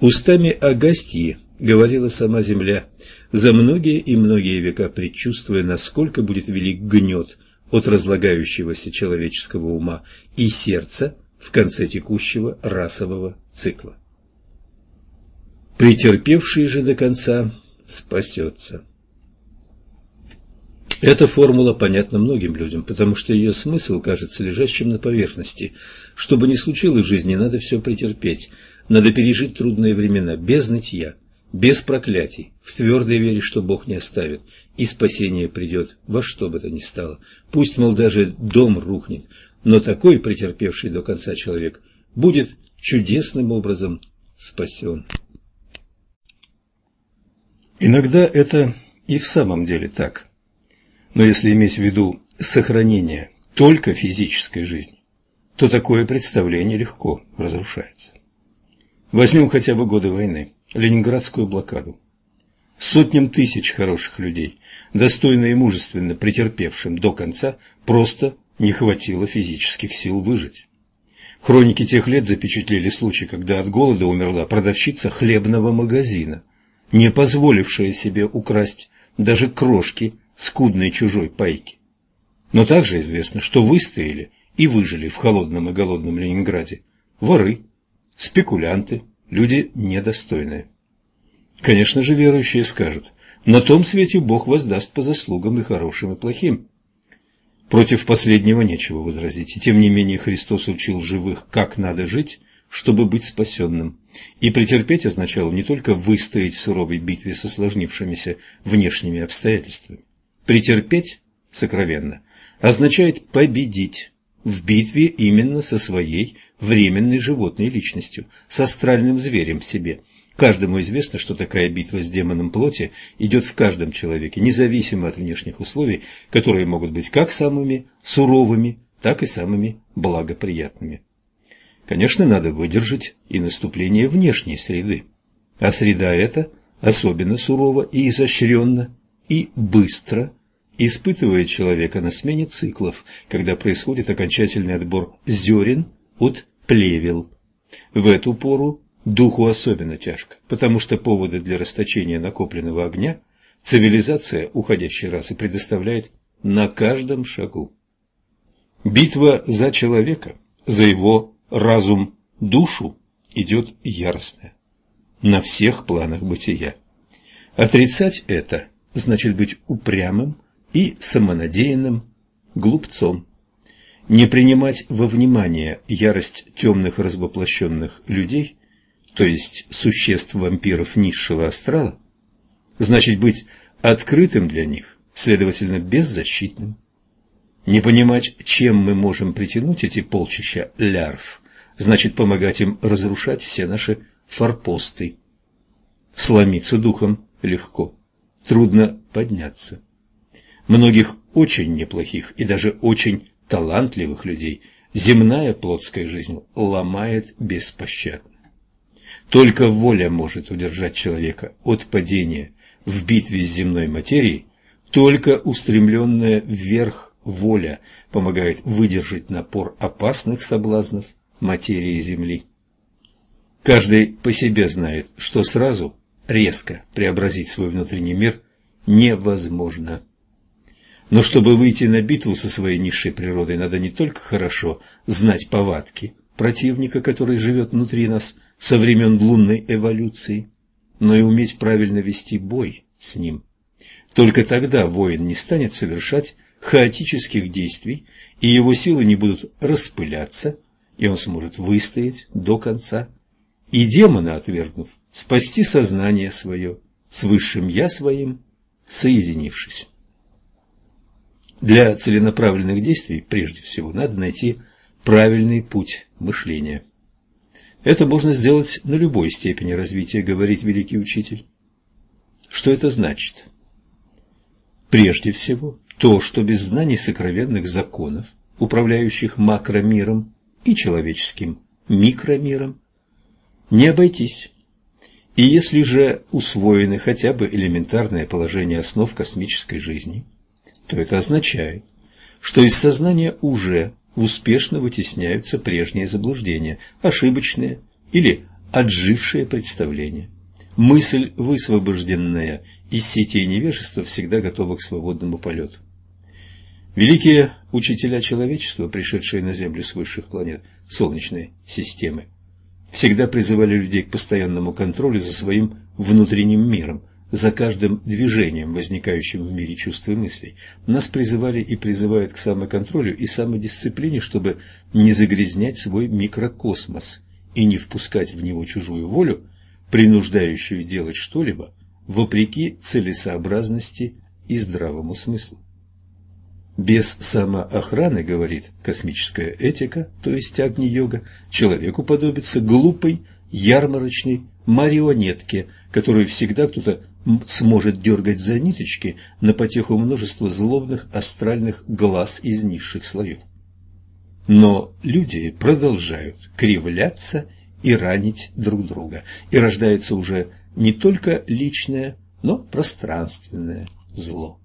Устами Агастии говорила сама земля, за многие и многие века предчувствуя, насколько будет велик гнет от разлагающегося человеческого ума и сердца в конце текущего расового цикла. Претерпевший же до конца спасется. Эта формула понятна многим людям, потому что ее смысл кажется лежащим на поверхности. Что бы ни случилось в жизни, надо все претерпеть. Надо пережить трудные времена, без нытья, без проклятий, в твердой вере, что Бог не оставит, и спасение придет во что бы то ни стало. Пусть, мол, даже дом рухнет, но такой претерпевший до конца человек будет чудесным образом спасен. Иногда это и в самом деле так. Но если иметь в виду сохранение только физической жизни, то такое представление легко разрушается. Возьмем хотя бы годы войны, Ленинградскую блокаду. Сотням тысяч хороших людей, достойно и мужественно претерпевшим до конца, просто не хватило физических сил выжить. Хроники тех лет запечатлели случай, когда от голода умерла продавщица хлебного магазина, не позволившая себе украсть даже крошки скудной чужой пайки. Но также известно, что выстояли и выжили в холодном и голодном Ленинграде воры, спекулянты, люди недостойные. Конечно же, верующие скажут, на том свете Бог воздаст по заслугам и хорошим, и плохим. Против последнего нечего возразить, и тем не менее Христос учил живых, как надо жить, чтобы быть спасенным. И претерпеть означало не только выстоять в суровой битве с осложнившимися внешними обстоятельствами. Претерпеть, сокровенно, означает победить в битве именно со своей временной животной личностью, с астральным зверем в себе. Каждому известно, что такая битва с демоном плоти идет в каждом человеке, независимо от внешних условий, которые могут быть как самыми суровыми, так и самыми благоприятными. Конечно, надо выдержать и наступление внешней среды. А среда эта особенно сурова и изощренно, и быстро испытывает человека на смене циклов, когда происходит окончательный отбор зерен от плевел. В эту пору духу особенно тяжко, потому что поводы для расточения накопленного огня цивилизация уходящей расы предоставляет на каждом шагу. Битва за человека, за его разум, душу идет яростная, на всех планах бытия. Отрицать это значит быть упрямым и самонадеянным глупцом. Не принимать во внимание ярость темных развоплощенных людей, то есть существ-вампиров низшего астрала, значит быть открытым для них, следовательно, беззащитным. Не понимать, чем мы можем притянуть эти полчища лярв, значит помогать им разрушать все наши форпосты. Сломиться духом легко, трудно подняться. Многих очень неплохих и даже очень талантливых людей земная плотская жизнь ломает беспощадно. Только воля может удержать человека от падения в битве с земной материей, только устремленная вверх воля помогает выдержать напор опасных соблазнов материи Земли. Каждый по себе знает, что сразу резко преобразить свой внутренний мир невозможно. Но чтобы выйти на битву со своей низшей природой, надо не только хорошо знать повадки противника, который живет внутри нас со времен лунной эволюции, но и уметь правильно вести бой с ним. Только тогда воин не станет совершать хаотических действий, и его силы не будут распыляться, и он сможет выстоять до конца. И демона, отвергнув, спасти сознание свое, с высшим «я» своим соединившись. Для целенаправленных действий, прежде всего, надо найти правильный путь мышления. Это можно сделать на любой степени развития, говорит великий учитель. Что это значит? Прежде всего, то, что без знаний сокровенных законов, управляющих макромиром и человеческим микромиром, не обойтись. И если же усвоены хотя бы элементарное положение основ космической жизни – то это означает, что из сознания уже успешно вытесняются прежние заблуждения, ошибочные или отжившие представления. Мысль, высвобожденная из сетей невежества, всегда готова к свободному полету. Великие учителя человечества, пришедшие на Землю с высших планет Солнечной системы, всегда призывали людей к постоянному контролю за своим внутренним миром, за каждым движением, возникающим в мире чувств и мыслей. Нас призывали и призывают к самоконтролю и самодисциплине, чтобы не загрязнять свой микрокосмос и не впускать в него чужую волю, принуждающую делать что-либо вопреки целесообразности и здравому смыслу. Без самоохраны, говорит космическая этика, то есть Агни-йога, человеку подобится глупой, ярмарочной марионетке, которую всегда кто-то сможет дергать за ниточки на потеху множества злобных астральных глаз из низших слоев. Но люди продолжают кривляться и ранить друг друга, и рождается уже не только личное, но пространственное зло.